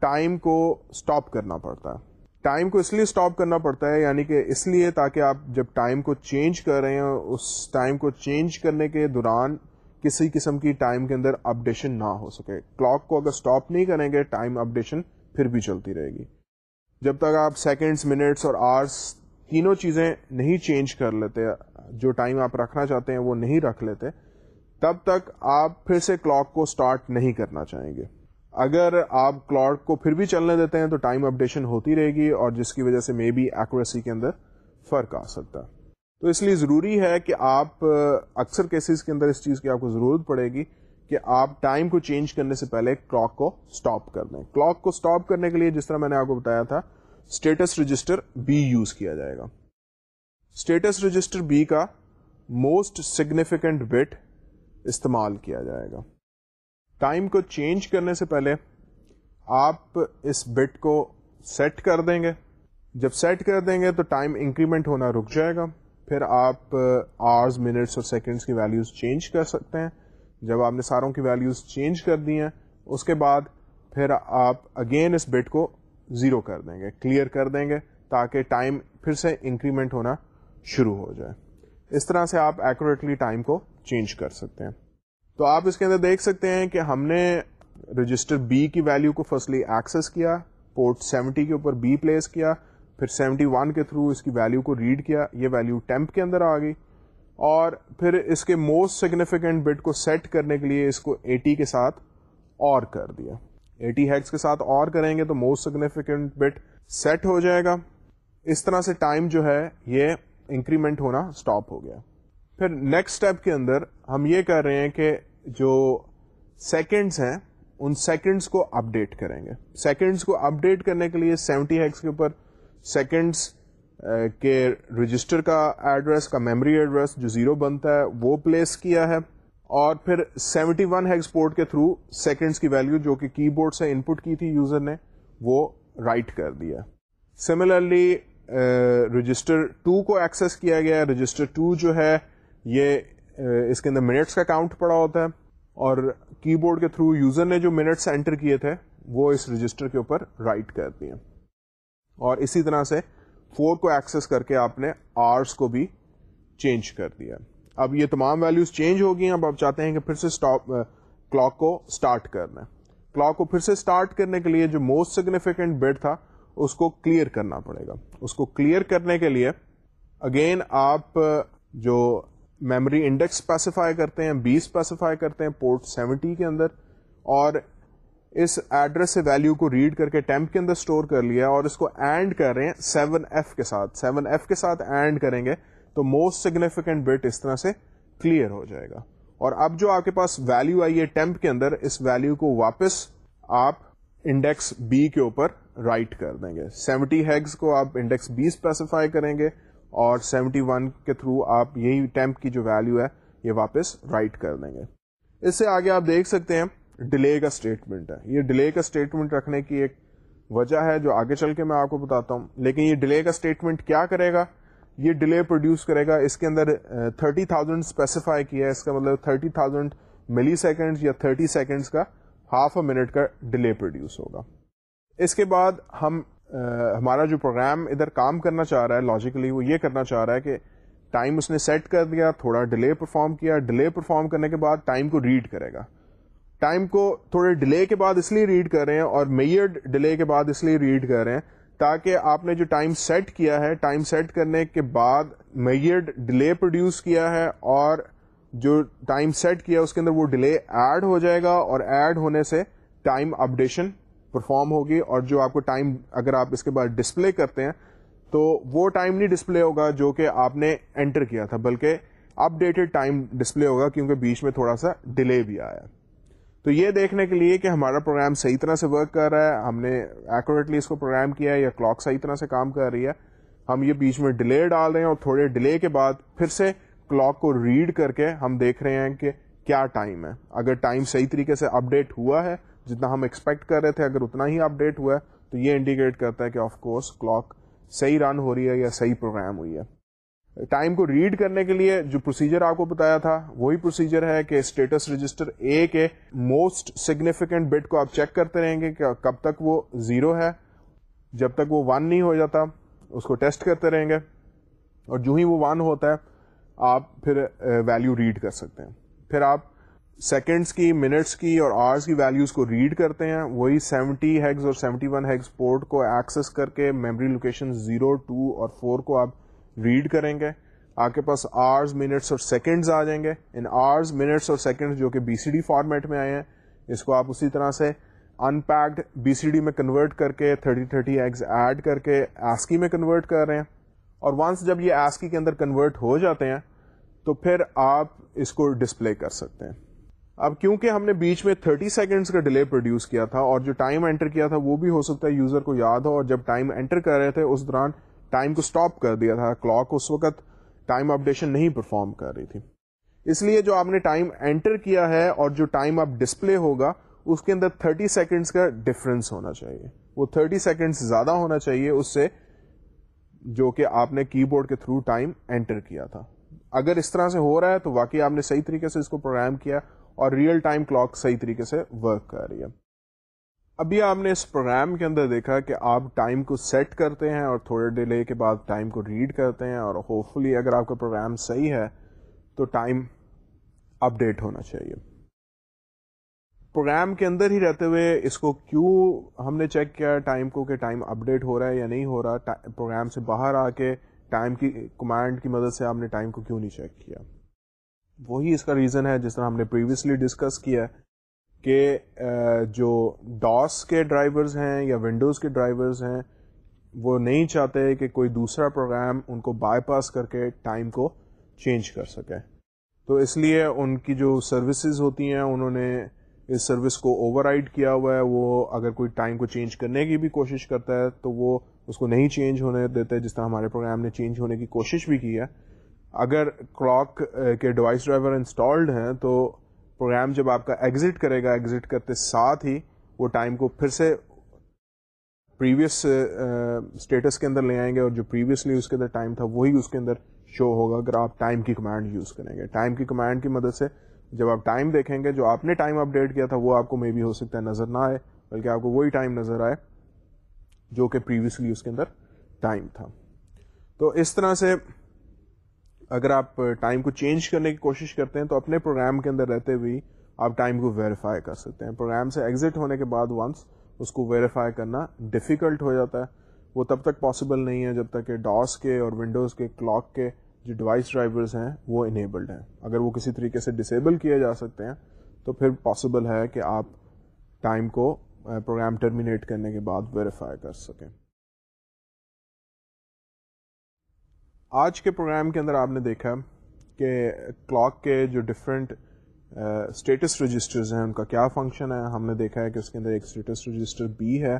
ٹائم کو اسٹاپ کرنا پڑتا ہے۔ ٹائم کو اس لیے اسٹاپ کرنا پڑتا ہے یعنی کہ اس لیے تاکہ آپ جب ٹائم کو چینج کر رہے ہیں، اس ٹائم کو چینج کرنے کے دوران کسی قسم کی ٹائم کے اندر اپڈیشن نہ ہو سکے۔ کلاک کو اگر اسٹاپ نہیں کریں گے ٹائم اپڈیشن پھر بھی چلتی رہے گی۔ جب تک آپ سیکنڈس منٹس اور آرس تینوں چیزیں نہیں چینج کر لیتے، جو ٹائم آپ رکھنا چاہتے ہیں، وہ نہیں رکھ لیتے، تب تک آپ پھر سے کلاک کو اسٹارٹ نہیں کرنا چاہیں گے۔ اگر آپ کلاک کو پھر بھی چلنے دیتے ہیں تو ٹائم اپڈیشن ہوتی رہے گی اور جس کی وجہ سے مے بی ایکوریسی کے اندر فرق آ سکتا ہے۔ تو اس لیے ضروری ہے کہ آپ، اکثر کیسز کے اندر اس چیز کی آپ کو ضرورت پڑے گی کہ آپ ٹائم کو چینج کرنے سے پہلے کلاک کو اسٹاپ کر دیں۔ کلاک کو اسٹاپ کرنے کے لیے جس طرح میں نے آپ کو بتایا تھا اسٹیٹس رجسٹر بی یوز کیا جائے گا۔ اسٹیٹس رجسٹر بی کا موسٹ سگنیفیکینٹ بٹ استعمال کیا جائے گا۔ ٹائم کو چینج کرنے سے پہلے آپ اس بٹ کو سیٹ کر دیں گے۔ جب سیٹ کر دیں گے تو ٹائم انکریمنٹ ہونا رک جائے گا۔ پھر آپ آرز منٹس اور سیکنڈس کی ویلیوز چینج کر سکتے ہیں۔ جب آپ نے ساروں کی ویلیوز چینج کر دی ہیں، اس کے بعد پھر آپ اگین اس بٹ کو زیرو کر دیں گے، کلیئر کر دیں گے تاکہ ٹائم پھر سے انکریمنٹ ہونا شروع ہو جائے۔ اس طرح سے آپ ایکوریٹلی ٹائم کو چینج کر سکتے ہیں۔ تو آپ اس کے اندر دیکھ سکتے ہیں کہ ہم نے رجسٹر بی کی ویلو کو فرسٹلی ایکسس کیا پورٹ سیونٹی کے اوپر بی پلیس کیا، پھر سیونٹی ون کے تھرو اس کی ویلو کو ریڈ کیا، یہ ویلو ٹیمپ کے اندر آ گئی۔ اور پھر اس کے موسٹ سگنیفیکینٹ بٹ کو سیٹ کرنے کے لیے اس کو ایٹی کے ساتھ اور کر دیا۔ ایٹی ہیکس کے ساتھ اور کریں گے تو موسٹ سگنیفیکینٹ بٹ سیٹ ہو جائے گا۔ اس طرح سے ٹائم جو ہے، یہ انکریمنٹ ہونا اسٹاپ ہو گیا۔ پھر نیکسٹ اسٹیپ کے اندر ہم یہ کر رہے ہیں کہ جو سیکنڈس ہیں، ان سیکنڈس کو اپڈیٹ کریں گے۔ سیکنڈس کو اپڈیٹ کرنے کے لیے سیونٹی ہیکس کے اوپر سیکنڈس کے رجسٹر کا ایڈریس کا میموری ایڈریس جو زیرو بنتا ہے، وہ پلیس کیا ہے۔ اور پھر سیونٹی ون ہیکس پورٹ کے تھرو سیکنڈس کی ویلو جو کہ کی بورڈ سے ان پٹ کی تھی یوزر نے، وہ رائٹ کر دیا۔ سملرلی رجسٹر ٹو کو ایکسس کیا گیا۔ رجسٹر ٹو جو ہے، یہ اس کے اندر منٹس کا کاؤنٹ پڑا ہوتا ہے اور کی بورڈ کے تھرو یوزر نے جو منٹس انٹر کیے تھے، وہ اس رجسٹر کے اوپر رائٹ کر دیے۔ اور اسی طرح سے فور کو ایکسس کر کے آپ نے آرس کو بھی چینج کر دیا۔ اب یہ تمام ویلوز چینج ہو گئی اب آپ چاہتے ہیں کہ پھر سے کلاک کو اسٹارٹ کرنا کلاک کو پھر سے اسٹارٹ کرنے کے لیے جو موسٹ سگنیفیکینٹ بیڈ تھا، اس کو کلیئر کرنا پڑے گا۔ اس کو کلیئر کرنے کے لیے اگین آپ جو میموری انڈیکس اسپیسیفائی کرتے ہیں بی اسپیسیفائی کرتے ہیں پورٹ سیونٹی کے اندر، اور اس ایڈریس سے ویلو کو ریڈ کر کے ٹیمپ کے اندر اسٹور کر لیا اور اس کو اینڈ کر رہے ہیں سیون ایف کے ساتھ۔ سیون ایف کے ساتھ اینڈ کریں گے تو موسٹ سگنیفیکینٹ بٹ اس طرح سے کلیئر ہو جائے گا۔ اور اب جو آپ کے پاس ویلو آئی ہے ٹیمپ کے اندر، اس ویلو کو واپس آپ انڈیکس بی کے اوپر رائٹ کر دیں گے۔ سیونٹی ہیگز کو آپ انڈیکس بی اسپیسیفائی کریں گے۔ اور سیونٹی ون کے تھرو آپ یہی ٹیمپ کی جو ویلو ہے، یہ واپس رائٹ کر دیں گے۔ اس سے آگے آپ دیکھ سکتے ہیں ڈیلے کا اسٹیٹمنٹ ہے۔ یہ ڈیلے کا اسٹیٹمنٹ رکھنے کی ایک وجہ ہے جو آگے چل کے میں آپ کو بتاتا ہوں۔ لیکن یہ ڈیلے کا اسٹیٹمنٹ کیا کرے گا؟ یہ ڈیلے پروڈیوس کرے گا۔ اس کے اندر تھرٹی تھاؤزینڈ اسپیسیفائی کیا ہے۔ اس کا مطلب تھرٹی تھاؤزینڈ ملی سیکنڈ یا تھرٹی سیکنڈ کا ہاف اے منٹ کا ڈیلے پروڈیوس ہوگا۔ اس کے بعد ہم ہمارا جو پروگرام ادھر کام کرنا چاہ رہا ہے لاجیکلی وہ یہ کرنا چاہ رہا ہے کہ ٹائم اس نے سیٹ کر دیا، تھوڑا ڈیلے پرفارم کیا ڈیلے پرفارم کرنے کے بعد ٹائم کو ریڈ کرے گا۔ ٹائم کو تھوڑے ڈیلے کے بعد اس لیے ریڈ کر رہے ہیں اور میئر ڈیلے کے بعد اس لیے ریڈ کر رہے ہیں تاکہ آپ نے جو ٹائم سیٹ کیا ہے ٹائم سیٹ کرنے کے بعد میئر ڈیلے پروڈیوس کیا ہے اور جو ٹائم سیٹ کیا اس کے اندر وہ ڈیلے ایڈ ہو جائے گا اور ایڈ ہونے سے ٹائم اپڈیشن پرفارم ہوگی اور جو آپ کو ٹائم اگر آپ اس کے بعد ڈسپلے کرتے ہیں، تو وہ ٹائم نہیں ڈسپلے ہوگا جو کہ آپ نے انٹر کیا تھا، بلکہ اپ ڈیٹڈ ٹائم ڈسپلے ہوگا کیونکہ بیچ میں تھوڑا سا ڈیلے بھی آیا۔ تو یہ دیکھنے کے لیے کہ ہمارا پروگرام صحیح طرح سے ورک کر رہا ہے، ہم نے ایکوریٹلی اس کو پروگرام کیا ہے یا کلاک صحیح طرح سے کام کر رہی ہے۔ ہم یہ بیچ میں ڈیلے ڈال رہے ہیں اور تھوڑے ڈیلے کے بعد پھر سے کلاک کو ریڈ کر کے ہم دیکھ رہے ہیں کہ کیا ٹائم ہے۔ اگر ٹائم صحیح طریقے سے اپڈیٹ ہوا ہے جتنا ہم ایکسپیکٹ کر رہے تھے، اگر اتنا ہی اپڈیٹ ہوا ہے، تو یہ انڈیکیٹ کرتا ہے کہ آف کورس کلاک صحیح رن ہو رہی ہے یا صحیح پروگرام ہوئی ہے۔ ٹائم کو ریڈ کرنے کے لیے جو پروسیجر آپ کو بتایا تھا، وہی پروسیجر ہے کہ اسٹیٹس رجسٹر اے کے موسٹ سگنیفیکینٹ بٹ کو آپ چیک کرتے رہیں گے کہ کب تک وہ زیرو ہے۔ جب تک وہ ون نہیں ہو جاتا، اس کو ٹیسٹ کرتے رہیں گے۔ اور جو ہی وہ ون ہوتا ہے، آپ پھر uh, ویلو ریڈ کر سکتے ہیں۔ پھر آپ سیکنڈس کی منٹس کی اور آرس کی ویلوز کو ریڈ کرتے ہیں، وہی سیونٹی ہیگز اور سیونٹی ون ہیگز پورٹ کو ایکسس کر کے میموری لوکیشن زیرو ٹو اور فور کو آپ ریڈ کریں گے۔ آپ کے پاس آرز منٹس اور سیکنڈز آ جائیں گے۔ ان آرز منٹس اور سیکنڈ جو کہ بی سی ڈی فارمیٹ میں آئے ہیں، اس کو آپ اسی طرح سے ان پیکڈ بی سی ڈی میں کنورٹ کر کے تھرٹی تھرٹی ایگز ایڈ کر کے ایسکی میں کنورٹ کر رہے ہیں۔ اور ونس جب یہ ایسکی کے اندر کنورٹ ہو جاتے ہیں، تو پھر آپ اس کو ڈسپلے کر سکتے ہیں۔ اب کیونکہ ہم نے بیچ میں 30 سیکنڈز کا ڈیلے پروڈیوس کیا تھا اور جو ٹائم انٹر کیا تھا وہ بھی ہو سکتا ہے یوزر کو یاد ہو اور جب ٹائم انٹر کر رہے تھے اس دوران ٹائم کو اسٹاپ کر دیا تھا کلاک اس وقت ٹائم اپڈیشن نہیں پرفارم کر رہی تھی۔ اس لیے جو آپ نے ٹائم انٹر کیا ہے اور جو ٹائم اب ڈسپلے ہوگا اس کے اندر 30 سیکنڈز کا ڈفرنس ہونا چاہیے۔ وہ 30 سیکنڈز زیادہ ہونا چاہیے اس سے جو کہ آپ نے کی بورڈ کے تھرو ٹائم انٹر کیا تھا۔ اگر اس طرح سے ہو رہا ہے تو واقعی آپ نے صحیح طریقے سے اس کو پروگرام کیا۔ اور ریئل ٹائم کلاک صحیح طریقے سے ورک کر رہی ہے۔ ابھی آپ نے اس پروگرام کے اندر دیکھا کہ آپ ٹائم کو سیٹ کرتے ہیں اور تھوڑے ڈیلے کے بعد ٹائم کو ریڈ کرتے ہیں اور ہوپ فلی اگر آپ کا پروگرام صحیح ہے تو ٹائم اپڈیٹ ہونا چاہیے۔ پروگرام کے اندر ہی رہتے ہوئے اس کو کیوں ہم نے چیک کیا ٹائم کو کہ ٹائم اپڈیٹ ہو رہا ہے یا نہیں ہو رہا۔ پروگرام سے باہر آ کے ٹائم کی کمانڈ کی مدد سے آپ نے ٹائم کو کیوں نہیں چیک کیا؟ وہی اس کا ریزن ہے جس طرح ہم نے پریویسلی ڈسکس کیا کہ جو ڈاس کے ڈرائیورز ہیں یا ونڈوز کے ڈرائیورز ہیں، وہ نہیں چاہتے کہ کوئی دوسرا پروگرام ان کو بائی پاس کر کے ٹائم کو چینج کر سکے۔ تو اس لیے ان کی جو سروسز ہوتی ہیں، انہوں نے اس سروس کو اوور رائڈ کیا ہوا ہے۔ وہ اگر کوئی ٹائم کو چینج کرنے کی بھی کوشش کرتا ہے، تو وہ اس کو نہیں چینج ہونے دیتے جس طرح ہمارے پروگرام نے چینج ہونے کی کوشش بھی کی ہے۔ اگر کلاک کے ڈیوائس ڈرائیور انسٹالڈ ہیں تو پروگرام جب آپ کا ایگزٹ کرے گا، ایگزٹ کرتے ساتھ ہی وہ ٹائم کو پھر سے پریویس اسٹیٹس کے اندر لے آئیں گے اور جو پریویسلی اس کے اندر ٹائم تھا وہی اس کے اندر شو ہوگا اگر آپ ٹائم کی کمانڈ یوز کریں گے۔ ٹائم کی کمانڈ کی مدد سے جب آپ ٹائم دیکھیں گے، جو آپ نے ٹائم اپڈیٹ کیا تھا وہ آپ کو مے بھی ہو سکتا ہے نظر نہ آئے، بلکہ آپ کو وہی ٹائم نظر آئے جو کہ پریویسلی اس کے اندر ٹائم تھا۔ تو اس طرح سے اگر آپ ٹائم کو چینج کرنے کی کوشش کرتے ہیں تو اپنے پروگرام کے اندر رہتے ہوئے آپ ٹائم کو ویریفائی کر سکتے ہیں۔ پروگرام سے ایگزٹ ہونے کے بعد ونس اس کو ویریفائی کرنا ڈیفیکلٹ ہو جاتا ہے۔ وہ تب تک پاسبل نہیں ہے جب تک کہ ڈاس کے اور ونڈوز کے کلاک کے جو ڈیوائس ڈرائیورز ہیں وہ انیبلڈ ہیں۔ اگر وہ کسی طریقے سے ڈسیبل کیے جا سکتے ہیں تو پھر پاسبل ہے کہ آپ ٹائم کو پروگرام ٹرمینیٹ کرنے کے بعد ویریفائی کر سکیں۔ آج کے پروگرام کے اندر آپ نے دیکھا کہ کلاک کے جو ڈفرینٹ اسٹیٹس رجسٹرز ہیں، ان کا کیا فنکشن ہے؟ ہم نے دیکھا ہے کہ اس کے اندر ایک اسٹیٹس رجسٹر بی ہے،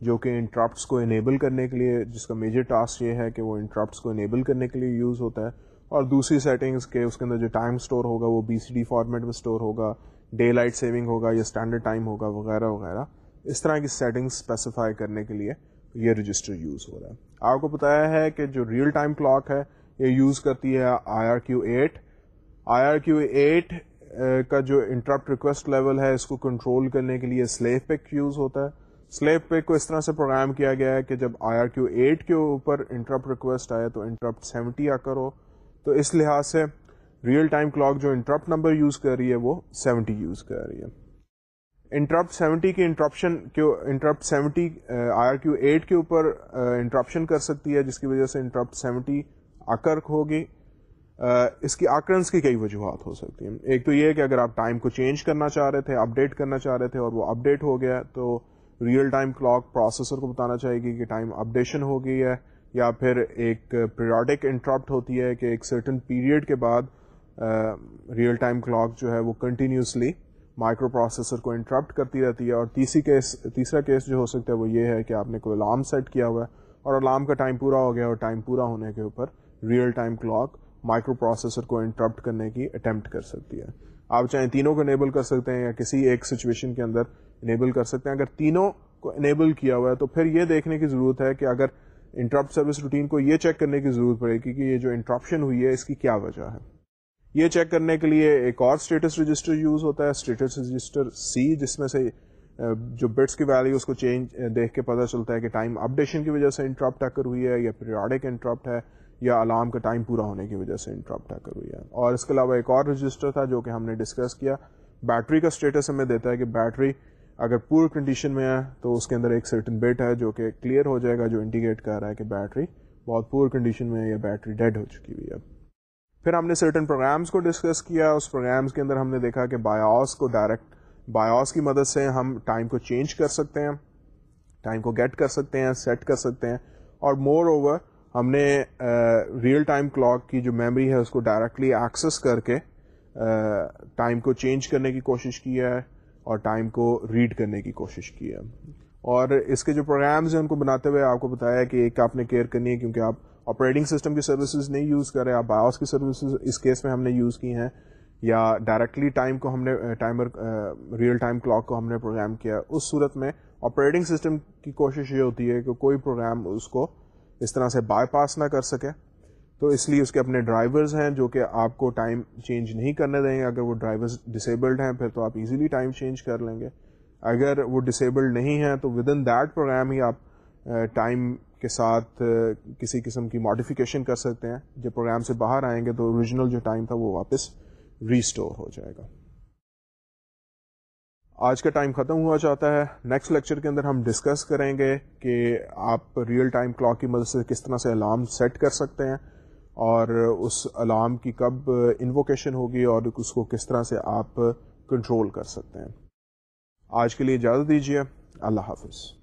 جو کہ انٹرپٹس کو انیبل کرنے کے لیے، جس کا میجر ٹاسک یہ ہے کہ وہ انٹرپٹس کو انیبل کرنے کے لیے یوز ہوتا ہے۔ اور دوسری سیٹنگس کے اس کے اندر جو ٹائم اسٹور ہوگا، وہ بی سی ڈی فارمیٹ میں اسٹور ہوگا ڈے لائٹ سیونگ ہوگا یا اسٹینڈرڈ ٹائم ہوگا، وغیرہ وغیرہ۔ اس طرح کی سیٹنگس اسپیسیفائی کرنے کے لیے۔ یہ رجسٹر یوز ہو رہا ہے۔ آپ کو بتایا ہے کہ جو ریئل ٹائم کلاک ہے، یہ یوز کرتی ہے I R Q eight I R Q eight کا جو انٹرپٹ ریکویسٹ لیول ہے، اس کو کنٹرول کرنے کے لیے سلیو پک یوز ہوتا ہے۔ سلیو پک کو اس طرح سے پروگرام کیا گیا ہے کہ جب آئی آر کیو ایٹ کے اوپر انٹرپٹ ریکویسٹ آئے تو انٹرپٹ سیونٹی آ کر ہو تو اس لحاظ سے ریئل ٹائم کلاک جو انٹرپٹ نمبر یوز کر رہی ہے، وہ سیونٹی یوز کر رہی ہے۔ انٹرپٹ سیونٹی کی interruption interrupt seventy I R Q eight کے اوپر انٹرپشن کر سکتی ہے، جس کی وجہ سے انٹرپٹ سیونٹی آکر ہوگی۔ اس کی آکرنس کی کئی وجوہات ہو سکتی ہیں۔ ایک تو یہ کہ اگر آپ ٹائم کو چینج کرنا چاہ رہے تھے، اپڈیٹ کرنا چاہ رہے تھے اور وہ اپڈیٹ ہو گیا، تو ریئل ٹائم کلاک پروسیسر کو بتانا چاہے گی کہ ٹائم اپڈیشن ہو گئی ہے، یا پھر ایک پیریوڈک انٹرپٹ ہوتی ہے کہ ایک سرٹن پیریڈ کے بعد ریئل ٹائم کلاک جو ہے وہ کنٹینیوسلی مائکرو پروسیسر کو انٹرپٹ کرتی رہتی ہے اور تیسری کیس تیسرا کیس جو ہو سکتا ہے وہ یہ ہے کہ آپ نے کوئی الارم سیٹ کیا ہوا ہے اور الارم کا ٹائم پورا ہو گیا اور ٹائم پورا ہونے کے اوپر real time clock microprocessor کو انٹرپٹ کرنے کی اٹمپٹ کر سکتی ہے۔ آپ چاہیں تینوں کو انیبل کر سکتے ہیں یا کسی ایک سچویشن کے اندر انیبل کر سکتے ہیں۔ اگر تینوں کو انیبل کیا ہوا ہے تو پھر یہ دیکھنے کی ضرورت ہے کہ اگر انٹرپٹ سروس روٹین کو یہ چیک کرنے کی ضرورت پڑے گی کہ یہ جو انٹرپشن ہوئی ہے اس کی کیا وجہ ہے۔ یہ چیک کرنے کے لیے ایک اور اسٹیٹس رجسٹر یوز ہوتا ہے اسٹیٹس رجسٹر سی جس میں سے جو بٹس کی ویلیو اس کو چینج دیکھ کے پتہ چلتا ہے کہ ٹائم اپڈیشن کی وجہ سے انٹرپٹ کر ہوئی ہے یا پیریوڈک انٹرپٹ ہے یا الارم کا ٹائم پورا ہونے کی وجہ سے انٹرپٹ کر ہوئی ہے۔ اور اس کے علاوہ ایک اور رجسٹر تھا جو کہ ہم نے ڈسکس کیا۔ بیٹری کا اسٹیٹس ہمیں دیتا ہے کہ بیٹری اگر پور کنڈیشن میں ہے تو اس کے اندر ایک سرٹن بیٹ ہے جو کہ کلیئر ہو جائے گا، جو انڈیکیٹ کر رہا ہے کہ بیٹری بہت پور کنڈیشن میں ہے یا بیٹری ڈیڈ ہو چکی ہوئی ہے۔ پھر ہم نے سرٹن پروگرامس کو ڈسکس کیا، اس پروگرامس کے اندر ہم نے دیکھا کہ بایوس کو ڈائریکٹ بایوس کی مدد سے ہم ٹائم کو چینج کر سکتے ہیں ٹائم کو گیٹ کر سکتے ہیں سیٹ کر سکتے ہیں، اور مور اوور ہم نے ریئل ٹائم کلاک کی جو میموری ہے، اس کو ڈائریکٹلی ایکسس کر کے ٹائم کو چینج کرنے کی کوشش کی ہے اور ٹائم کو ریڈ کرنے کی کوشش کی ہے۔ اور اس کے جو پروگرامز ہیں، ان کو بناتے ہوئے آپ کو بتایا کہ ایک آپ نے کیئر کرنی ہے کیونکہ آپ آپریٹنگ سسٹم کی سروسز نہیں یوز کر رہے، آپ بایوس کی سروسز اس کیس میں ہم نے یوز کی ہیں، یا ڈائریکٹلی ٹائم کو ہم نے ٹائمر ریئل ٹائم کلاک کو ہم نے پروگرام کیا۔ اس صورت میں آپریٹنگ سسٹم کی کوشش یہ ہوتی ہے کہ کوئی پروگرام اس کو اس طرح سے بائی پاس نہ کر سکے۔ تو اس لیے اس کے اپنے ڈرائیورز ہیں جو کہ آپ کو ٹائم چینج نہیں کرنے دیں گے۔ اگر وہ ڈرائیورز ڈسیبلڈ ہیں، پھر تو آپ ایزیلی ٹائم چینج کر لیں گے۔ اگر وہ ڈسیبلڈ نہیں ہیں، تو ود ان دیٹ پروگرام ہی آپ ٹائم کے ساتھ کسی قسم کی ماڈیفکیشن کر سکتے ہیں۔ جب پروگرام سے باہر آئیں گے تو اوریجنل جو ٹائم تھا وہ واپس ریسٹور ہو جائے گا۔ آج کا ٹائم ختم ہوا چاہتا ہے۔ نیکسٹ لیکچر کے اندر ہم ڈسکس کریں گے کہ آپ ریئل ٹائم کلاک کی مدد سے کس طرح سے الارم سیٹ کر سکتے ہیں اور اس الارم کی کب انووکیشن ہوگی اور اس کو کس طرح سے آپ کنٹرول کر سکتے ہیں۔ آج کے لیے اجازت دیجیے۔ اللہ حافظ۔